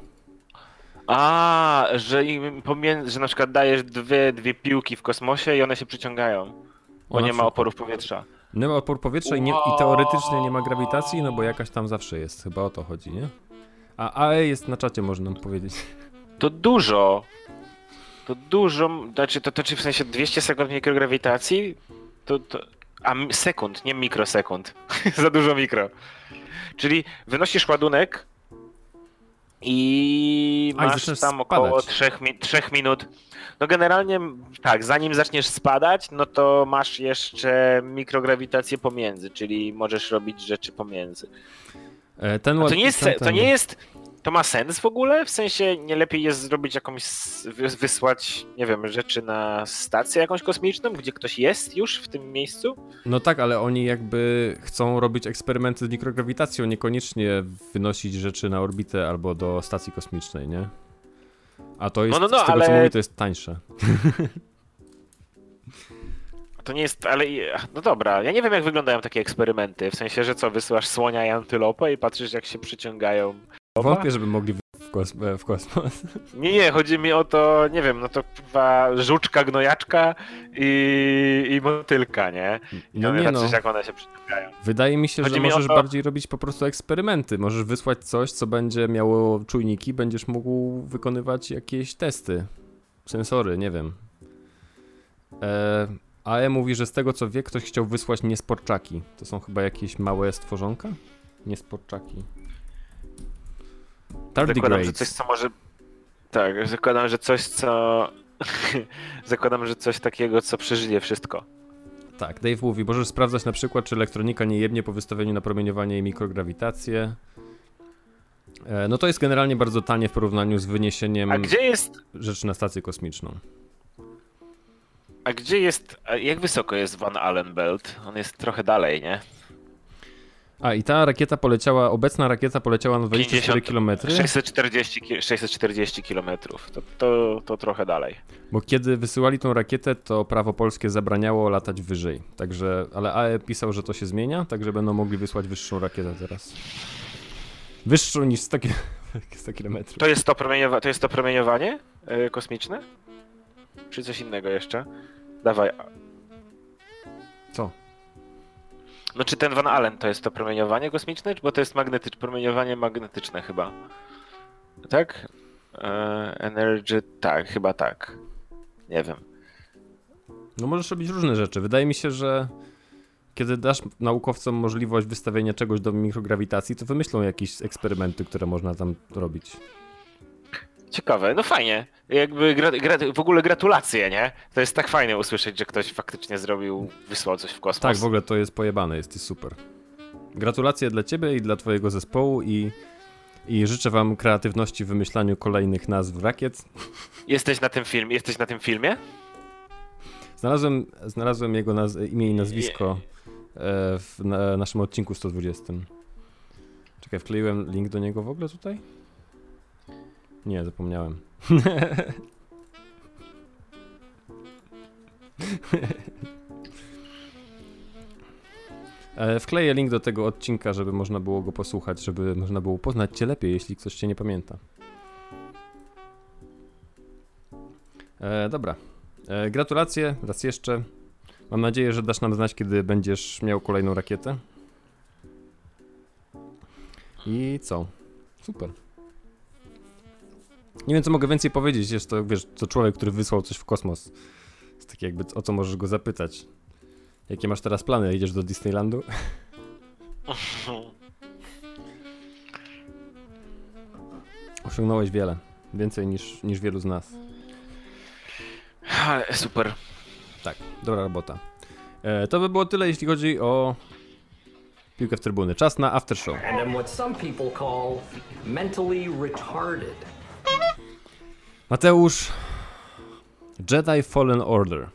Speaker 3: A, że, im pomiędzy, że na przykład dajesz dwie, dwie piłki w kosmosie i one się przyciągają. Bo nie ma oporów powietrza.
Speaker 2: Nie ma opór powietrza i, nie, i teoretycznie nie ma grawitacji, no bo jakaś tam zawsze jest, chyba o to chodzi, nie? A AE jest na czacie, można nam powiedzieć.
Speaker 3: To dużo. To dużo. Znaczy, to, to czy w sensie 200 sekund mikrograwitacji? To, to, a sekund, nie mikrosekund. Za dużo mikro. Czyli wynosisz ładunek i
Speaker 2: A, i
Speaker 3: masz
Speaker 2: zaczynasz
Speaker 3: tam około
Speaker 2: spadać.
Speaker 3: 3, mi- 3 minut. No generalnie tak, zanim zaczniesz spadać, no to masz jeszcze mikrograwitację pomiędzy, czyli możesz robić rzeczy pomiędzy.
Speaker 2: E, Ten
Speaker 3: to nie jest, to nie jest, to ma sens w ogóle? W sensie nie lepiej jest zrobić jakąś, wysłać, nie wiem, rzeczy na stację jakąś kosmiczną, gdzie ktoś jest już w tym miejscu?
Speaker 2: No tak, ale oni jakby chcą robić eksperymenty z mikrograwitacją, niekoniecznie wynosić rzeczy na orbitę albo do stacji kosmicznej, nie? A to jest,
Speaker 3: No, no, no,
Speaker 2: z tego co
Speaker 3: ale-
Speaker 2: mówi, to jest tańsze.
Speaker 3: To nie jest, ale, no dobra, ja nie wiem jak wyglądają takie eksperymenty, w sensie, że co, wysyłasz słonia i antylopę i patrzysz jak się przyciągają.
Speaker 2: Wątpię, żeby mogli w, w kosmos.
Speaker 3: Nie, nie, chodzi mi o to, nie wiem, no to chyba żuczka, gnojaczka i, i motylka, nie? I
Speaker 2: No nie no.
Speaker 3: jak one się przyciągają.
Speaker 2: Wydaje mi się,
Speaker 3: Chodzi
Speaker 2: że
Speaker 3: mi
Speaker 2: możesz
Speaker 3: to-
Speaker 2: bardziej robić po prostu eksperymenty. Możesz wysłać coś, co będzie miało czujniki, będziesz mógł wykonywać jakieś testy. Sensory, nie wiem. E, AE mówi, że z tego co wie, ktoś chciał wysłać niesporczaki. To są chyba jakieś małe stworzonka? Niesporczaki.
Speaker 3: Zakładam, że coś, co może. Tak, zakładam, że coś, co. zakładam, że coś takiego, co przeżyje wszystko.
Speaker 2: Tak, Dave mówi, możesz sprawdzać na przykład, czy elektronika nie jebnie po wystawieniu na promieniowanie i mikrograwitację. E, no to jest generalnie bardzo tanie w porównaniu z wyniesieniem
Speaker 3: A gdzie jest.
Speaker 2: rzeczy na stację kosmiczną.
Speaker 3: A gdzie jest. Jak wysoko jest Van Allen Belt? On jest trochę dalej, nie?
Speaker 2: A i ta rakieta poleciała, obecna rakieta poleciała na 24 km,
Speaker 3: 640, ki- 640 kilometrów. To, to, to trochę dalej.
Speaker 2: bo kiedy wysyłali tą rakietę, to prawo polskie zabraniało latać wyżej. Także, ale AE pisał, że to się zmienia, także będą mogli wysłać wyższą rakietę teraz. Wyższą niż 100, ki- 100 km.
Speaker 3: To jest to, promieniowa- to, jest to promieniowanie e, kosmiczne? Czy coś innego jeszcze? Dawaj. No czy ten Van Allen to jest to promieniowanie kosmiczne, bo to jest magnetyczne, promieniowanie magnetyczne chyba. Tak? E, energy, tak, chyba tak. Nie wiem.
Speaker 2: No możesz robić różne rzeczy. Wydaje mi się, że kiedy dasz naukowcom możliwość wystawienia czegoś do mikrograwitacji, to wymyślą jakieś eksperymenty, które można tam robić.
Speaker 3: Ciekawe, no fajnie. Jakby gra, gra, w ogóle gratulacje, nie? To jest tak fajne usłyszeć, że ktoś faktycznie zrobił, wysłał coś w kosmos.
Speaker 2: Tak, w ogóle to jest pojebane, jest, jest super. Gratulacje dla ciebie i dla twojego zespołu i, i życzę wam kreatywności w wymyślaniu kolejnych nazw rakiet.
Speaker 3: Jesteś na tym filmie? Jesteś na tym filmie?
Speaker 2: Znalazłem, znalazłem jego naz- imię i nazwisko e, w na, naszym odcinku 120. Czekaj, wkleiłem link do niego w ogóle tutaj? Nie, zapomniałem. E, Wkleję link do tego odcinka, żeby można było go posłuchać, żeby można było poznać Cię lepiej, jeśli ktoś Cię nie pamięta. E, dobra. E, gratulacje raz jeszcze. Mam nadzieję, że dasz nam znać, kiedy będziesz miał kolejną rakietę. I co? Super. Nie wiem, co mogę więcej powiedzieć. Jest to, wiesz, to człowiek, który wysłał coś w kosmos. Jest takie jakby, o co możesz go zapytać. Jakie masz teraz plany? Idziesz do Disneylandu? Osiągnąłeś wiele. Więcej niż, niż wielu z nas.
Speaker 3: Ale super.
Speaker 2: Tak, dobra robota. E, to by było tyle, jeśli chodzi o piłkę w trybuny. Czas na after show.
Speaker 5: and am what some people call mentally retarded.
Speaker 2: Mateusz, Jedi Fallen Order.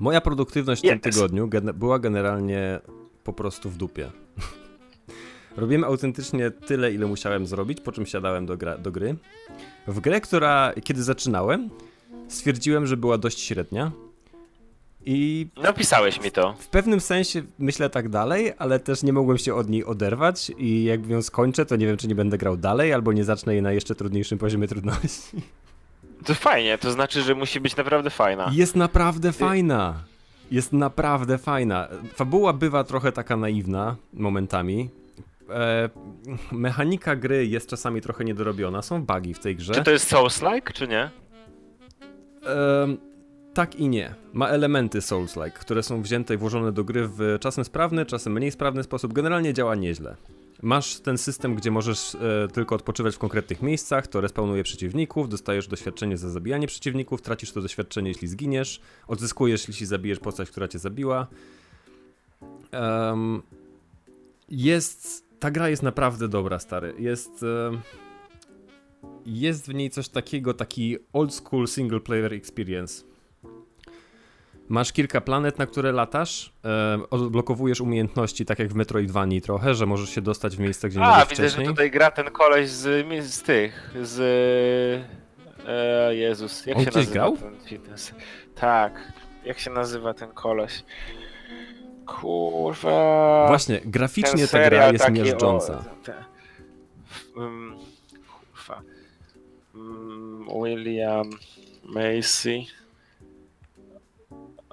Speaker 2: Moja produktywność w tym
Speaker 3: Yes.
Speaker 2: tygodniu gene- była generalnie po prostu w dupie. Robiłem autentycznie tyle, ile musiałem zrobić, po czym siadałem do, do gry. W grę, która kiedy zaczynałem, stwierdziłem, że była dość średnia. I
Speaker 3: No pisałeś mi to.
Speaker 2: w pewnym sensie myślę tak dalej, ale też nie mogłem się od niej oderwać i jak ją skończę, to nie wiem, czy nie będę grał dalej, albo nie zacznę jej na jeszcze trudniejszym poziomie trudności.
Speaker 3: To fajnie, to znaczy, że musi być naprawdę fajna.
Speaker 2: Jest naprawdę fajna. Jest naprawdę fajna. Fabuła bywa trochę taka naiwna momentami. E, mechanika gry jest czasami trochę niedorobiona. Są bugi w tej grze.
Speaker 3: Czy to jest Souls-like, czy nie?
Speaker 2: Tak i nie. Ma elementy Souls-like, które są wzięte i włożone do gry w czasem sprawny, czasem mniej sprawny sposób. Generalnie działa nieźle. Masz ten system, gdzie możesz e, tylko odpoczywać w konkretnych miejscach, to respawnuje przeciwników, dostajesz doświadczenie za zabijanie przeciwników, tracisz to doświadczenie, jeśli zginiesz, odzyskujesz, jeśli zabijesz postać, która cię zabiła. Em, jest... Ta gra jest naprawdę dobra, stary. Jest... em, jest w niej coś takiego, taki old school single player experience. Masz kilka planet, na które latasz, e, odblokowujesz umiejętności, tak jak w Metroidvanii trochę, że możesz się dostać w miejsca, gdzie nie
Speaker 3: A, widzę, że tutaj gra ten koleś z, z tych, z... E, Jezus, jak
Speaker 2: On
Speaker 3: się nazywa
Speaker 2: grał?
Speaker 3: ten fitness? Tak, jak się nazywa ten koleś? Kurwa...
Speaker 2: Właśnie, graficznie ta gra jest
Speaker 3: taki,
Speaker 2: miażdżąca.
Speaker 3: O, te, um, kurwa. Mm, William Macy.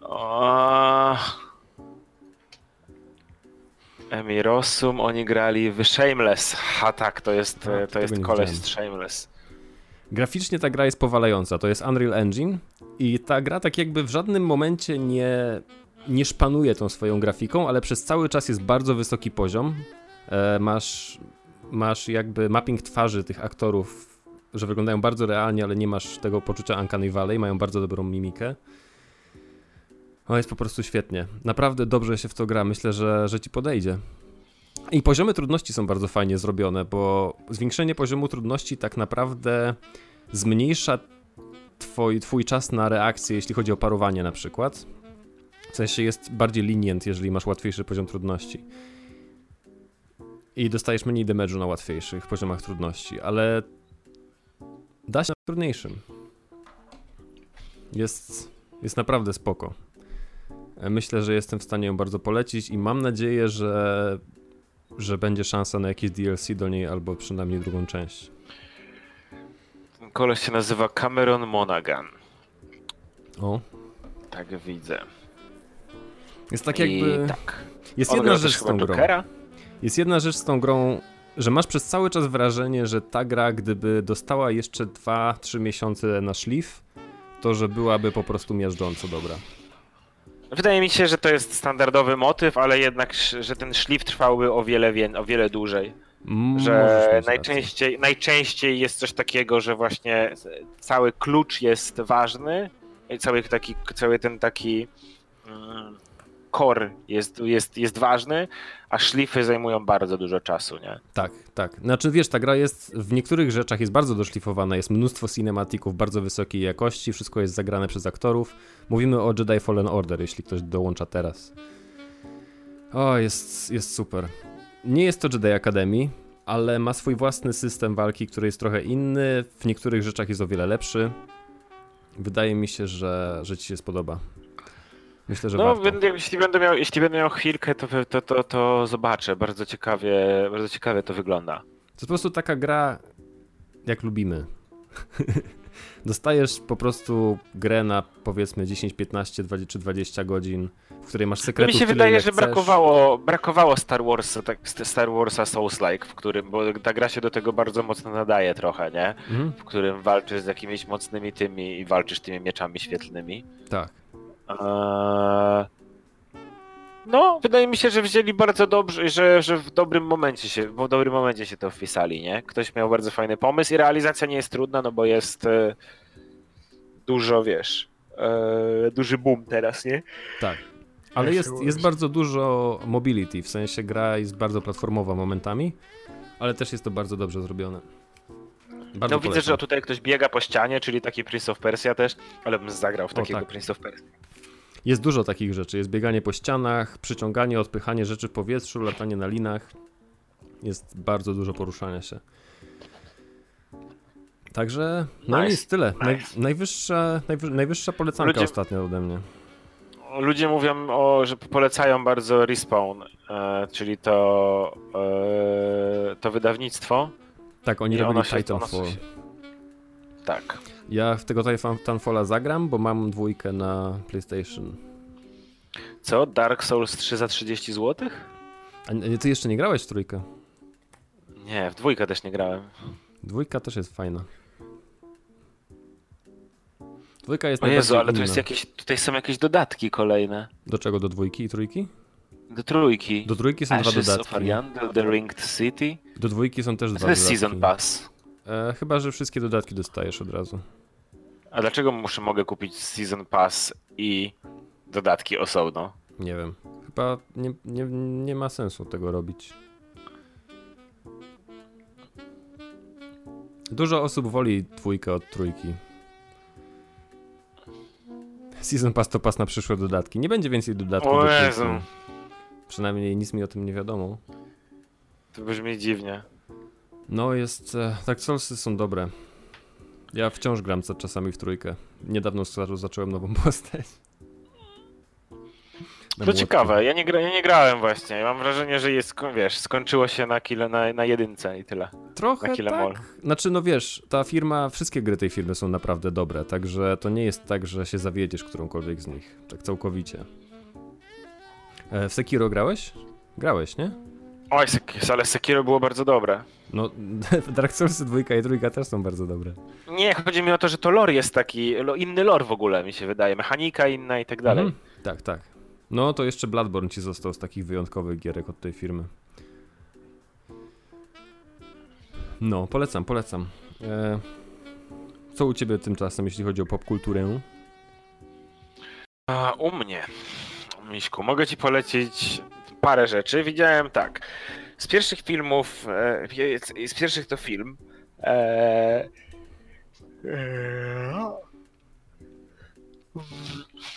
Speaker 3: O, Emi Rossum, oni grali w Shameless. Ha tak, to jest,
Speaker 2: A,
Speaker 3: to
Speaker 2: tego
Speaker 3: jest koleś z Shameless.
Speaker 2: Graficznie ta gra jest powalająca. To jest Unreal Engine i ta gra tak jakby w żadnym momencie nie, nie szpanuje tą swoją grafiką, ale przez cały czas jest bardzo wysoki poziom. E, masz, masz jakby mapping twarzy tych aktorów, że wyglądają bardzo realnie, ale nie masz tego poczucia Uncanny Valley, mają bardzo dobrą mimikę. O, jest po prostu świetnie. Naprawdę dobrze się w to gra. Myślę, że, że ci podejdzie. I poziomy trudności są bardzo fajnie zrobione, bo zwiększenie poziomu trudności tak naprawdę zmniejsza twój, twój czas na reakcję, jeśli chodzi o parowanie na przykład. W sensie jest bardziej lenient, jeżeli masz łatwiejszy poziom trudności. I dostajesz mniej damage'u na łatwiejszych poziomach trudności, ale da się na trudniejszym. Jest, jest naprawdę spoko. Myślę, że jestem w stanie ją bardzo polecić i mam nadzieję, że, że będzie szansa na jakieś DLC do niej albo przynajmniej drugą część.
Speaker 3: Ten koleś się nazywa Cameron Monaghan.
Speaker 2: O,
Speaker 3: Tak widzę.
Speaker 2: jest tak jakby...
Speaker 3: I tak.
Speaker 2: Jest
Speaker 3: On
Speaker 2: jedna rzecz z tą grą.
Speaker 3: Jokera?
Speaker 2: Jest jedna rzecz z tą grą, że masz przez cały czas wrażenie, że ta gra, gdyby dostała jeszcze 2-3 miesiące na szlif, to że byłaby po prostu miażdżąco dobra.
Speaker 3: Wydaje mi się, że to jest standardowy motyw, ale jednak, że ten szlif trwałby o wiele, o wiele dłużej.
Speaker 2: Możesz
Speaker 3: Że
Speaker 2: rację.
Speaker 3: najczęściej, najczęściej jest coś takiego, że właśnie cały klucz jest ważny i cały, taki, cały ten taki mm, core jest, jest, jest ważny, a szlify zajmują bardzo dużo czasu, nie?
Speaker 2: Tak, tak. Znaczy wiesz, ta gra jest w niektórych rzeczach jest bardzo doszlifowana, jest mnóstwo cinematików bardzo wysokiej jakości, wszystko jest zagrane przez aktorów. Mówimy o Jedi Fallen Order, jeśli ktoś dołącza teraz. O, jest, jest super. Nie jest to Jedi Academy, ale ma swój własny system walki, który jest trochę inny, w niektórych rzeczach jest o wiele lepszy. Wydaje mi się, że, że ci się spodoba. Myślę, że
Speaker 3: No,
Speaker 2: warto.
Speaker 3: jeśli, będę miał, jeśli będę miał chwilkę, to, to, to, to zobaczę. Bardzo ciekawie, bardzo ciekawie to wygląda.
Speaker 2: To po prostu taka gra, jak lubimy. Dostajesz po prostu grę na powiedzmy 10, 15, 20 czy 20 godzin, w której masz
Speaker 3: No
Speaker 2: sekretów
Speaker 3: mi się wydaje, że
Speaker 2: chcesz.
Speaker 3: brakowało, brakowało Star Warsa, tak, Star Warsa Souls-like, w którym, bo ta gra się do tego bardzo mocno nadaje trochę, nie?
Speaker 2: Mhm,
Speaker 3: W którym walczysz z jakimiś mocnymi tymi i walczysz tymi mieczami świetlnymi.
Speaker 2: tak.
Speaker 3: Eee... No, wydaje mi się, że wzięli bardzo dobrze, że, że w dobrym momencie się, w dobrym momencie się to wpisali, nie? Ktoś miał bardzo fajny pomysł i realizacja nie jest trudna, no bo jest e, dużo, wiesz, e, duży boom teraz, nie?
Speaker 2: Tak. Ale jest, jest bardzo dużo mobility, w sensie gra jest bardzo platformowa momentami, ale też jest to bardzo dobrze zrobione. Bardzo
Speaker 3: no widzę,
Speaker 2: polecam.
Speaker 3: że tutaj ktoś biega po ścianie, czyli taki Prince of Persia też, ale bym zagrał w takiego
Speaker 2: tak.
Speaker 3: Prince of Persia.
Speaker 2: Jest dużo takich rzeczy. Jest bieganie po ścianach, przyciąganie, odpychanie rzeczy w powietrzu, latanie na linach. Jest bardzo dużo poruszania się. Także, no
Speaker 3: Nice.
Speaker 2: nic, tyle. Naj,
Speaker 3: Nice.
Speaker 2: najwyższa, najwy, najwyższa polecanka
Speaker 3: Ludzie-
Speaker 2: ostatnio ode mnie.
Speaker 3: Ludzie mówią, o, że polecają bardzo Respawn, e, czyli to, e, to wydawnictwo.
Speaker 2: Tak, oni
Speaker 3: I
Speaker 2: robili Titanfall.
Speaker 3: się- Tak.
Speaker 2: Ja w tego Titanfalla zagram, bo mam dwójkę na PlayStation.
Speaker 3: Co? Dark Souls 3 za 30 zł?
Speaker 2: A nie- ty jeszcze nie grałeś w trójkę?
Speaker 3: Nie, w dwójkę też nie grałem.
Speaker 2: Dwójka też jest fajna. Dwójka jest
Speaker 3: O Jezu, ale tu jest jakieś, tutaj są jakieś dodatki kolejne.
Speaker 2: Do czego? Do dwójki i trójki?
Speaker 3: Do trójki.
Speaker 2: Do trójki są dwa
Speaker 3: Ashes
Speaker 2: dodatki.
Speaker 3: of Ariandel, The Ringed City.
Speaker 2: Do dwójki są też dwa
Speaker 3: To jest
Speaker 2: dodatki.
Speaker 3: Season Pass.
Speaker 2: E, chyba, że wszystkie dodatki dostajesz od razu.
Speaker 3: A dlaczego muszę, mogę kupić Season Pass i dodatki osobno?
Speaker 2: Nie wiem. Chyba nie, nie, nie ma sensu tego robić. Dużo osób woli dwójkę od trójki. Season Pass to pas na przyszłe dodatki. Nie będzie więcej dodatków
Speaker 3: O
Speaker 2: do
Speaker 3: Jezu.
Speaker 2: Przynajmniej nic mi o tym nie wiadomo.
Speaker 3: To brzmi dziwnie.
Speaker 2: No jest... E, tak, Soulsy są dobre. Ja wciąż gram czasami w trójkę. Niedawno za- zacząłem nową postać.
Speaker 3: To ciekawe, ja nie, gra, ja nie grałem właśnie. Mam wrażenie, że jest, wiesz, skończyło się na, kile, na, na jedynce i tyle.
Speaker 2: Trochę
Speaker 3: Na All.
Speaker 2: tak. Znaczy, no wiesz, ta firma, wszystkie gry tej firmy są naprawdę dobre, także to nie jest tak, że się zawiedziesz którąkolwiek z nich. Tak całkowicie. E, w Sekiro grałeś? Grałeś, nie?
Speaker 3: Oj, ale Sekiro było bardzo dobre.
Speaker 2: No, Dark Souls 2 i 3 też są bardzo dobre.
Speaker 3: Nie, chodzi mi o to, że to lore jest taki, inny lore w ogóle mi się wydaje, mechanika inna i tak dalej.
Speaker 2: Mhm. Tak, tak. No, to jeszcze Bloodborne ci został z takich wyjątkowych gierek od tej firmy. No, polecam, polecam. E, co u ciebie tymczasem, jeśli chodzi o popkulturę?
Speaker 3: A u mnie, Miśku, mogę ci polecić parę rzeczy. Widziałem tak. Z pierwszych filmów, e, z pierwszych to film. E, e,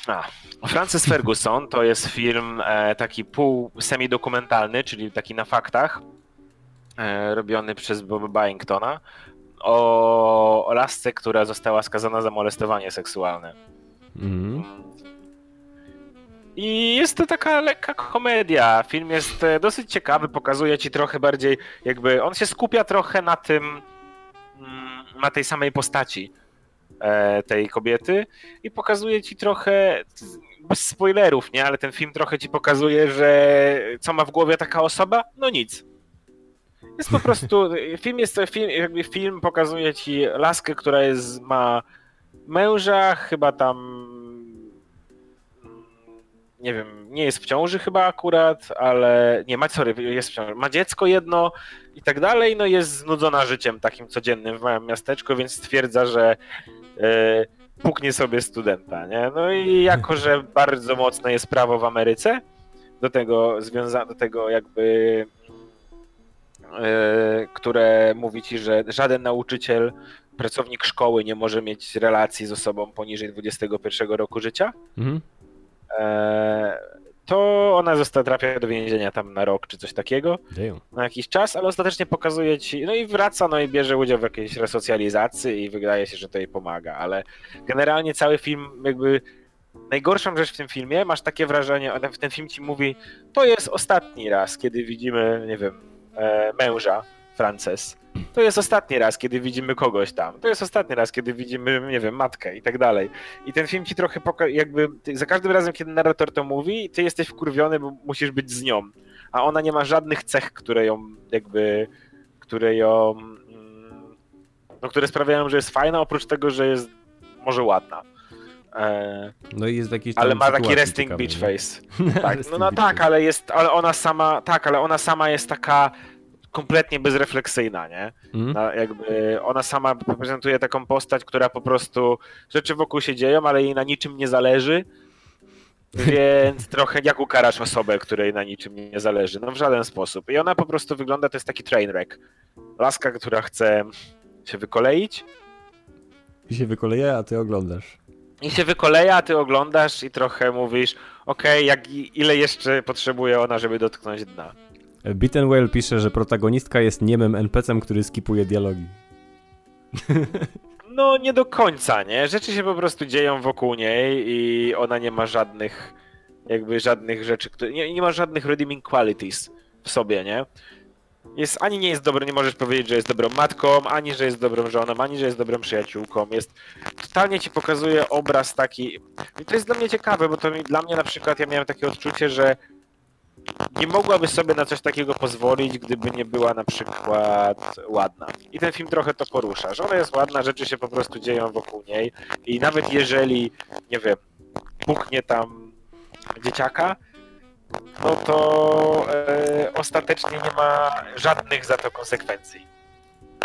Speaker 3: a, Francis Ferguson to jest film e, taki pół semidokumentalny, czyli taki na faktach, robiony przez Boba Byingtona o, o lasce, która została skazana za molestowanie seksualne.
Speaker 2: Mhm.
Speaker 3: I jest to taka lekka komedia. Film jest e, dosyć ciekawy, pokazuje ci trochę bardziej, jakby on się skupia trochę na tym, mm, na tej samej postaci e, tej kobiety i pokazuje ci trochę, bez spoilerów, nie, ale ten film trochę ci pokazuje, że co ma w głowie taka osoba? No nic. Jest po prostu, film jest, film, jakby film pokazuje ci laskę, która jest, ma męża, chyba tam nie wiem, nie jest w ciąży chyba akurat, ale nie ma, sorry, jest w ciąży, ma dziecko jedno i tak dalej, no jest znudzona życiem takim codziennym w małym miasteczku, więc stwierdza, że e, puknie sobie studenta, nie? No i jako, że bardzo mocne jest prawo w Ameryce, do tego związane, do tego jakby e, które mówi ci, że żaden nauczyciel, pracownik szkoły nie może mieć relacji z osobą poniżej 21 roku życia,
Speaker 2: Mhm.
Speaker 3: E, to ona została, trafia do więzienia tam na rok czy coś takiego,
Speaker 2: Damn.
Speaker 3: na jakiś czas, ale ostatecznie pokazuje ci, no i wraca, no i bierze udział w jakiejś resocjalizacji i wydaje się, że to jej pomaga, ale generalnie cały film jakby najgorszą rzecz w tym filmie, masz takie wrażenie, ten film ci mówi, to jest ostatni raz, kiedy widzimy, nie wiem, e, męża Frances. To jest ostatni raz, kiedy widzimy kogoś tam. To jest ostatni raz, kiedy widzimy, nie wiem, matkę i tak dalej. I ten film ci trochę poka- jakby za każdym razem, kiedy narrator to mówi, ty jesteś wkurwiony, bo musisz być z nią. A ona nie ma żadnych cech, które ją jakby, które ją, mm, no, które sprawiają, że jest fajna, oprócz tego, że jest może ładna. E,
Speaker 2: No i jest tam
Speaker 3: ale ma taki resting
Speaker 2: ciekawej,
Speaker 3: beach face. Tak, no, no tak, ale jest, ale ona sama, tak, ale ona sama jest taka kompletnie bezrefleksyjna, nie? Na, jakby ona sama prezentuje taką postać, która po prostu rzeczy wokół się dzieją, ale jej na niczym nie zależy. Więc trochę jak ukarasz osobę, której na niczym nie zależy? No w żaden sposób. I ona po prostu wygląda, to jest taki train wreck. Laska, która chce się wykoleić
Speaker 2: I się wykoleje, a ty oglądasz.
Speaker 3: i się wykoleja, a ty oglądasz i trochę mówisz, okej, jak i- ile jeszcze potrzebuje ona, żeby dotknąć dna.
Speaker 2: Beaten Whale pisze, że protagonistka jest niemym NPC-em, który skipuje dialogi.
Speaker 3: No nie do końca, nie? Rzeczy się po prostu dzieją wokół niej i ona nie ma żadnych, jakby żadnych rzeczy, nie, nie ma żadnych redeeming qualities w sobie, nie? Jest, ani nie jest dobrą, nie możesz powiedzieć, że jest dobrą matką, ani że jest dobrą żoną, ani że jest dobrą przyjaciółką. Jest, totalnie ci pokazuje obraz taki, i to jest dla mnie ciekawe, bo to mi, dla mnie na przykład, ja miałem takie odczucie, że nie mogłaby sobie na coś takiego pozwolić, gdyby nie była na przykład ładna. I ten film trochę to porusza, że ona jest ładna, rzeczy się po prostu dzieją wokół niej i nawet jeżeli, nie wiem, puknie tam dzieciaka, no to e, ostatecznie nie ma żadnych za to konsekwencji,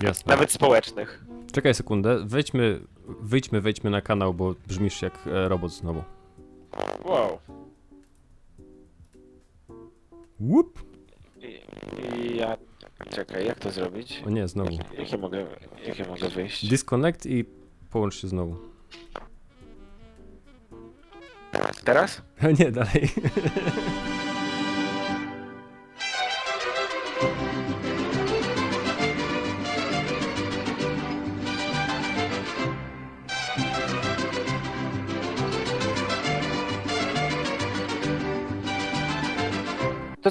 Speaker 2: Jasne.
Speaker 3: nawet społecznych.
Speaker 2: Czekaj sekundę, wejdźmy, wyjdźmy, wejdźmy na kanał, bo brzmisz jak e, robot znowu.
Speaker 3: Wow.
Speaker 2: Łup!
Speaker 3: Ja... Czekaj, jak to zrobić?
Speaker 2: O nie, znowu.
Speaker 3: Jak, jakie mogę, jakie mogę wyjść?
Speaker 2: Disconnect i połącz się znowu.
Speaker 3: Teraz?
Speaker 2: nie, dalej.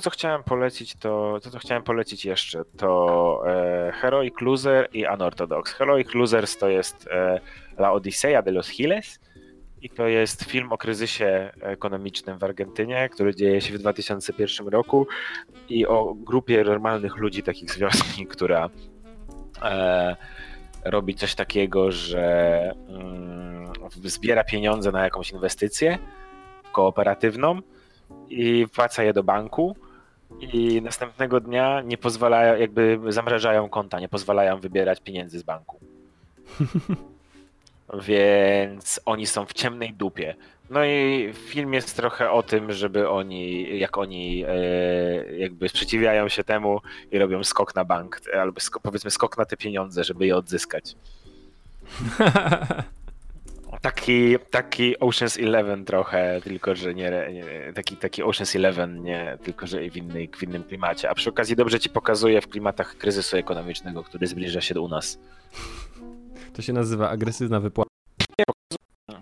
Speaker 3: co chciałem polecić, to, to co chciałem polecić jeszcze, to e, Heroic Loser i Unorthodox. Heroic Losers to jest e, La Odisea de los Giles i to jest film o kryzysie ekonomicznym w Argentynie, który dzieje się w 2001 roku i o grupie normalnych ludzi, takich z wioski, która e, robi coś takiego, że mm, zbiera pieniądze na jakąś inwestycję kooperatywną i wpłaca je do banku i następnego dnia nie pozwalają, jakby zamrażają konta, nie pozwalają wybierać pieniędzy z banku. Więc oni są w ciemnej dupie. No i film jest trochę o tym, żeby oni, jak oni e, jakby sprzeciwiają się temu i robią skok na bank, albo sko- powiedzmy skok na te pieniądze, żeby je odzyskać. Taki, taki Ocean's Eleven trochę, tylko że nie, nie taki, taki Ocean's Eleven, nie, tylko że w, innej, w innym klimacie. A przy okazji dobrze ci pokazuje w klimatach kryzysu ekonomicznego, który zbliża się do u nas.
Speaker 2: To się nazywa agresywna wypłata.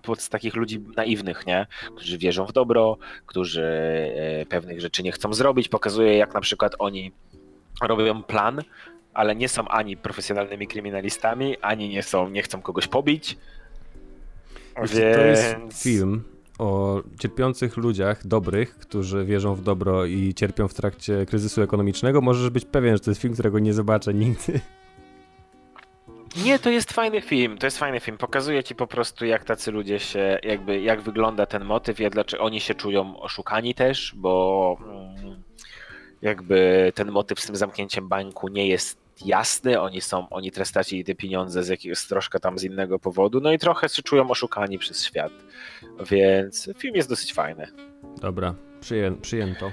Speaker 3: Pod takich ludzi naiwnych, nie? Którzy wierzą w dobro, którzy e, pewnych rzeczy nie chcą zrobić. Pokazuje, jak na przykład oni robią plan, ale nie są ani profesjonalnymi kryminalistami, ani nie są, nie chcą kogoś pobić.
Speaker 2: Co, To jest
Speaker 3: Więc-
Speaker 2: film o cierpiących ludziach dobrych, którzy wierzą w dobro i cierpią w trakcie kryzysu ekonomicznego. Możesz być pewien, że to jest film, którego nie zobaczę nigdy.
Speaker 3: Nie, to jest fajny film, to jest fajny film. Pokazuje ci po prostu, jak tacy ludzie się, jakby, jak wygląda ten motyw, jak dlaczego oni się czują oszukani też, bo mm, jakby ten motyw z tym zamknięciem banku nie jest jasny, oni są, oni teraz stracili te pieniądze z jakiegoś troszkę tam z innego powodu, no i trochę się czują oszukani przez świat, więc film jest dosyć fajny.
Speaker 2: Dobra, przyję, przyjęto.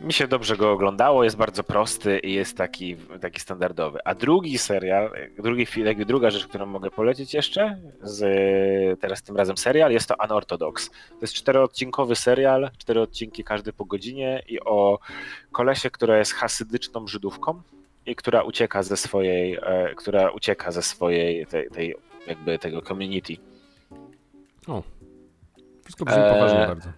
Speaker 3: Mi się dobrze go oglądało, jest bardzo prosty i jest taki, taki standardowy. A drugi serial, drugi film, druga rzecz, którą mogę polecić jeszcze, z, teraz tym razem serial, jest to Unorthodox. To jest czteroodcinkowy serial, cztery odcinki każdy po godzinie i o kolesie, która jest hasydyczną Żydówką i która ucieka ze swojej, e, która ucieka ze swojej, tej, tej jakby tego community.
Speaker 2: O. Wszystko brzmi
Speaker 3: Eee,
Speaker 2: poważnie bardzo.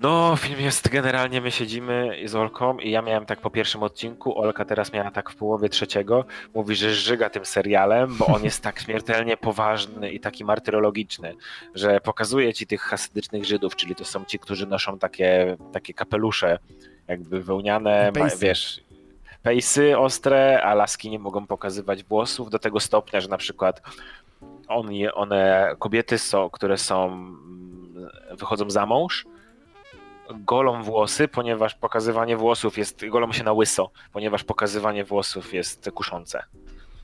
Speaker 3: No, film jest generalnie, my siedzimy z Olką i ja miałem tak po pierwszym odcinku, Olka teraz miała tak w połowie trzeciego, mówi, że żyga tym serialem, bo on jest tak śmiertelnie poważny i taki martyrologiczny, że pokazuje ci tych hasydycznych Żydów, czyli to są ci, którzy noszą takie, takie kapelusze jakby wełniane, ma, wiesz, pejsy ostre, a laski nie mogą pokazywać włosów do tego stopnia, że na przykład on, one, kobiety są, które są, mm, wychodzą za mąż, golą włosy, ponieważ pokazywanie włosów jest, golą się na łyso, ponieważ pokazywanie włosów jest kuszące.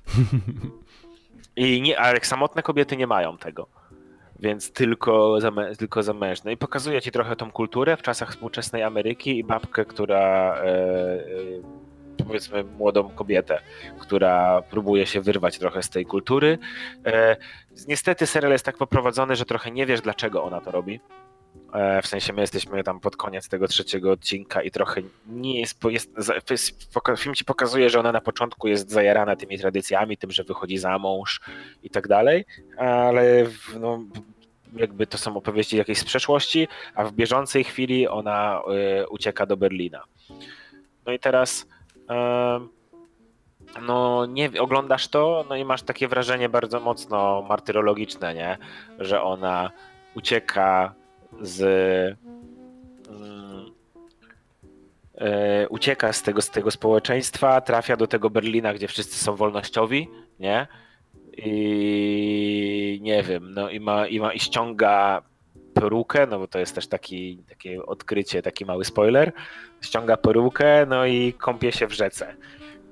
Speaker 3: I nie, ale samotne kobiety nie mają tego. Więc tylko, zamę, tylko zamężne. I pokazuje ci trochę tą kulturę w czasach współczesnej Ameryki i babkę, która e, e, powiedzmy młodą kobietę, która próbuje się wyrwać trochę z tej kultury. E, niestety serial jest tak poprowadzony, że trochę nie wiesz, dlaczego ona to robi. E, W sensie my jesteśmy tam pod koniec tego trzeciego odcinka i trochę nie jest, jest, jest film ci pokazuje, że ona na początku jest zajarana tymi tradycjami, tym, że wychodzi za mąż i tak dalej, ale no, jakby to są opowieści jakieś z przeszłości, a w bieżącej chwili ona e, ucieka do Berlina. No i teraz no nie oglądasz to, no i masz takie wrażenie bardzo mocno martyrologiczne, nie? Że ona ucieka z mm, e, ucieka z tego, z tego społeczeństwa, trafia do tego Berlina, gdzie wszyscy są wolnościowi, nie? I nie wiem, no i ma, i ma i ściąga perukę, no bo to jest też taki, takie odkrycie, taki mały spoiler. Ściąga perukę, no i kąpie się w rzece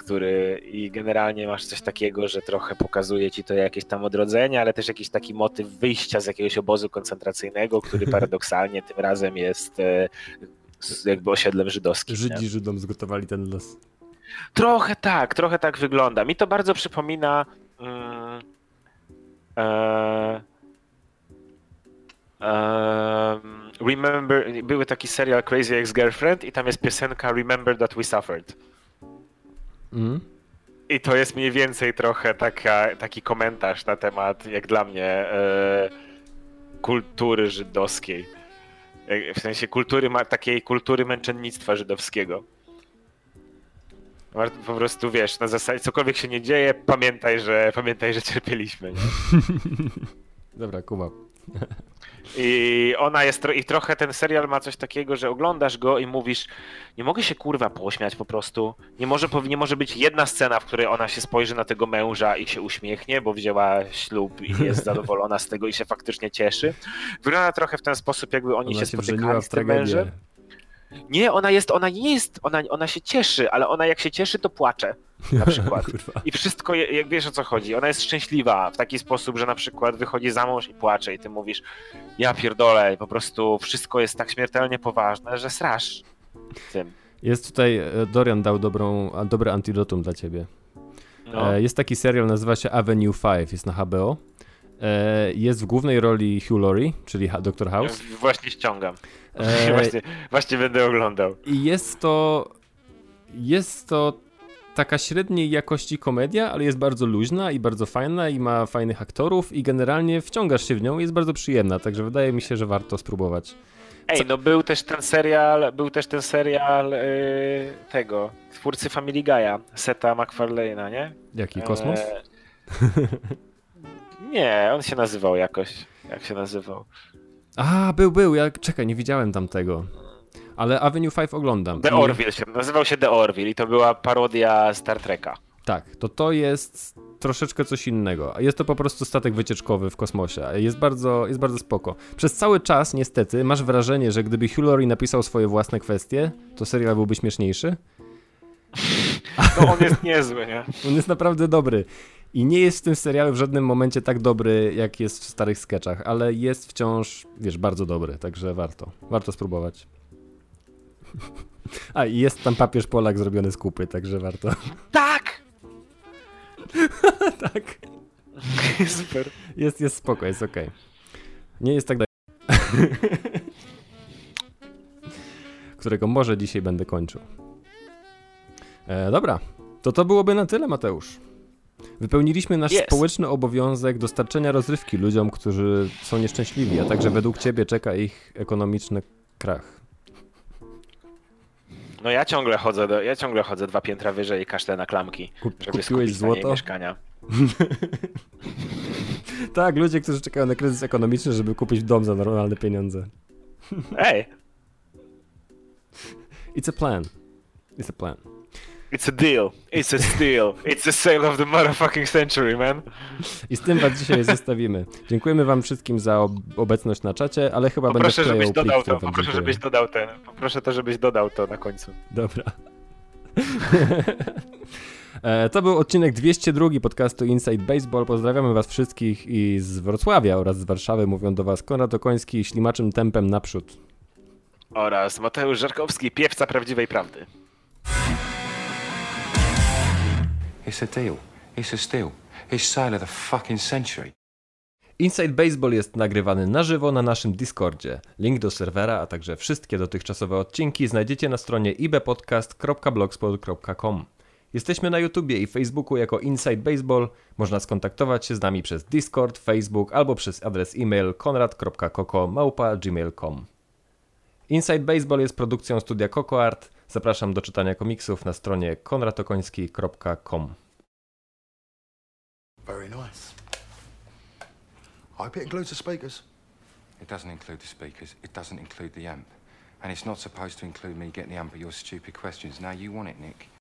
Speaker 3: który i generalnie masz coś takiego, że trochę pokazuje ci to jakieś tam odrodzenie, ale też jakiś taki motyw wyjścia z jakiegoś obozu koncentracyjnego, który paradoksalnie tym razem jest e, jakby osiedlem żydowskim. nie?
Speaker 2: Żydzi Żydom zgotowali ten los.
Speaker 3: Trochę tak, trochę tak wygląda. Mi to bardzo przypomina. E, em, remember, były taki serial Crazy Ex-Girlfriend i tam jest piosenka Remember That We Suffered.
Speaker 2: Mm?
Speaker 3: I to jest mniej więcej trochę taka, taki komentarz na temat, jak dla mnie, e, kultury żydowskiej. E, W sensie kultury, takiej kultury męczennictwa żydowskiego. Po prostu wiesz, na zasadzie cokolwiek się nie dzieje, pamiętaj, że pamiętaj, że cierpieliśmy.
Speaker 2: Dobra, Kuba.
Speaker 3: I ona jest, i trochę ten serial ma coś takiego, że oglądasz go i mówisz, nie mogę się kurwa pośmiać po prostu. Nie może, nie może być jedna scena, w której ona się spojrzy na tego męża i się uśmiechnie, bo wzięła ślub i jest zadowolona z tego i się faktycznie cieszy. Wygląda trochę w ten sposób, jakby oni
Speaker 2: Ona
Speaker 3: się
Speaker 2: się
Speaker 3: spotykali z tym mężem. Nie, ona jest, ona nie jest, ona, ona się cieszy, ale ona jak się cieszy, to płacze. Na przykład. I wszystko, jak wiesz o co chodzi, ona jest szczęśliwa w taki sposób, że na przykład wychodzi za mąż i płacze i ty mówisz, ja pierdolę, po prostu wszystko jest tak śmiertelnie poważne, że srasz tym.
Speaker 2: Jest tutaj, e, Dorian dał dobrą, dobre antidotum dla ciebie.
Speaker 3: No.
Speaker 2: E, Jest taki serial, nazywa się Avenue 5, jest na HBO. E, Jest w głównej roli Hugh Laurie, czyli Dr. House.
Speaker 3: Właśnie ściągam.
Speaker 2: E,
Speaker 3: Właśnie, właśnie będę oglądał.
Speaker 2: I jest to. Jest to taka średniej jakości komedia, ale jest bardzo luźna i bardzo fajna i ma fajnych aktorów i generalnie wciągasz się w nią i jest bardzo przyjemna, także wydaje mi się, że warto spróbować.
Speaker 3: Ej, no był też ten serial, był też ten serial yy, tego, twórcy Family Guy'a, Seta MacFarlane'a, nie?
Speaker 2: Jaki kosmos?
Speaker 3: E, Nie, on się nazywał jakoś. Jak się nazywał?
Speaker 2: A, był, był, ja czekaj, nie widziałem tamtego. Ale Avenue 5 oglądam.
Speaker 3: The Orville się, nazywał się The Orville i to była parodia Star Treka.
Speaker 2: Tak, to to jest troszeczkę coś innego. Jest to po prostu statek wycieczkowy w kosmosie. Jest bardzo, jest bardzo spoko. Przez cały czas, niestety, masz wrażenie, że gdyby Hugh Laurie napisał swoje własne kwestie, to serial byłby śmieszniejszy.
Speaker 3: On jest niezły, nie?
Speaker 2: On jest naprawdę dobry. I nie jest w tym serialu w żadnym momencie tak dobry, jak jest w starych sketchach, ale jest wciąż, wiesz, bardzo dobry, także warto. Warto spróbować. A, i jest tam papież Polak zrobiony z kupy, także warto.
Speaker 3: Tak!
Speaker 2: tak.
Speaker 3: Super.
Speaker 2: Jest, jest spoko, jest okej. Nie jest tak dalej. Którego może dzisiaj będę kończył. E, dobra, to to byłoby na tyle, Mateusz. Wypełniliśmy nasz
Speaker 3: Jest.
Speaker 2: społeczny obowiązek dostarczenia rozrywki ludziom, którzy są nieszczęśliwi, a także według ciebie czeka ich ekonomiczny krach.
Speaker 3: No ja ciągle chodzę, do, ja ciągle chodzę dwa piętra wyżej i kaszlę na klamki,
Speaker 2: Kup,
Speaker 3: żeby
Speaker 2: kupiłeś złoto?
Speaker 3: mieszkania.
Speaker 2: Tak, ludzie, którzy czekają na kryzys ekonomiczny, żeby kupić dom za normalne pieniądze.
Speaker 3: Ej,
Speaker 2: It's a plan. It's a plan.
Speaker 3: It's a deal, it's a steal, it's the sale of the motherfucking century, man.
Speaker 2: I z tym was dzisiaj zostawimy. Dziękujemy wam wszystkim za ob- obecność na czacie, ale chyba
Speaker 3: Poproszę,
Speaker 2: będę
Speaker 3: żebyś dodał
Speaker 2: plik,
Speaker 3: to, poproszę,
Speaker 2: dziękuję.
Speaker 3: żebyś dodał ten, poproszę to, żebyś dodał to na końcu.
Speaker 2: Dobra. E, To był odcinek 202 podcastu Inside Baseball. Pozdrawiamy was wszystkich i z Wrocławia oraz z Warszawy. Mówią do was Konrad Okoński ślimaczym tempem naprzód.
Speaker 3: Oraz Mateusz Żarkowski, piewca prawdziwej prawdy.
Speaker 6: It's a deal. It's a steal. It's sale of the fucking century.
Speaker 2: Inside Baseball jest nagrywany na żywo na naszym Discordzie. Link do serwera, a także wszystkie dotychczasowe odcinki znajdziecie na stronie ibpodcast.blogspot.com. Jesteśmy na YouTubie i Facebooku jako Inside Baseball. Można skontaktować się z nami przez Discord, Facebook albo przez adres e-mail konrad.koko.gmail.com. Inside Baseball jest produkcją studia Coco Art. Zapraszam do czytania komiksów na stronie konradokoński.com.
Speaker 6: Very nice. I hope it includes the speakers.
Speaker 7: It doesn't include the speakers, it doesn't include the amp. And it's not supposed to include me getting the amp of your stupid questions. Now you want it, Nick.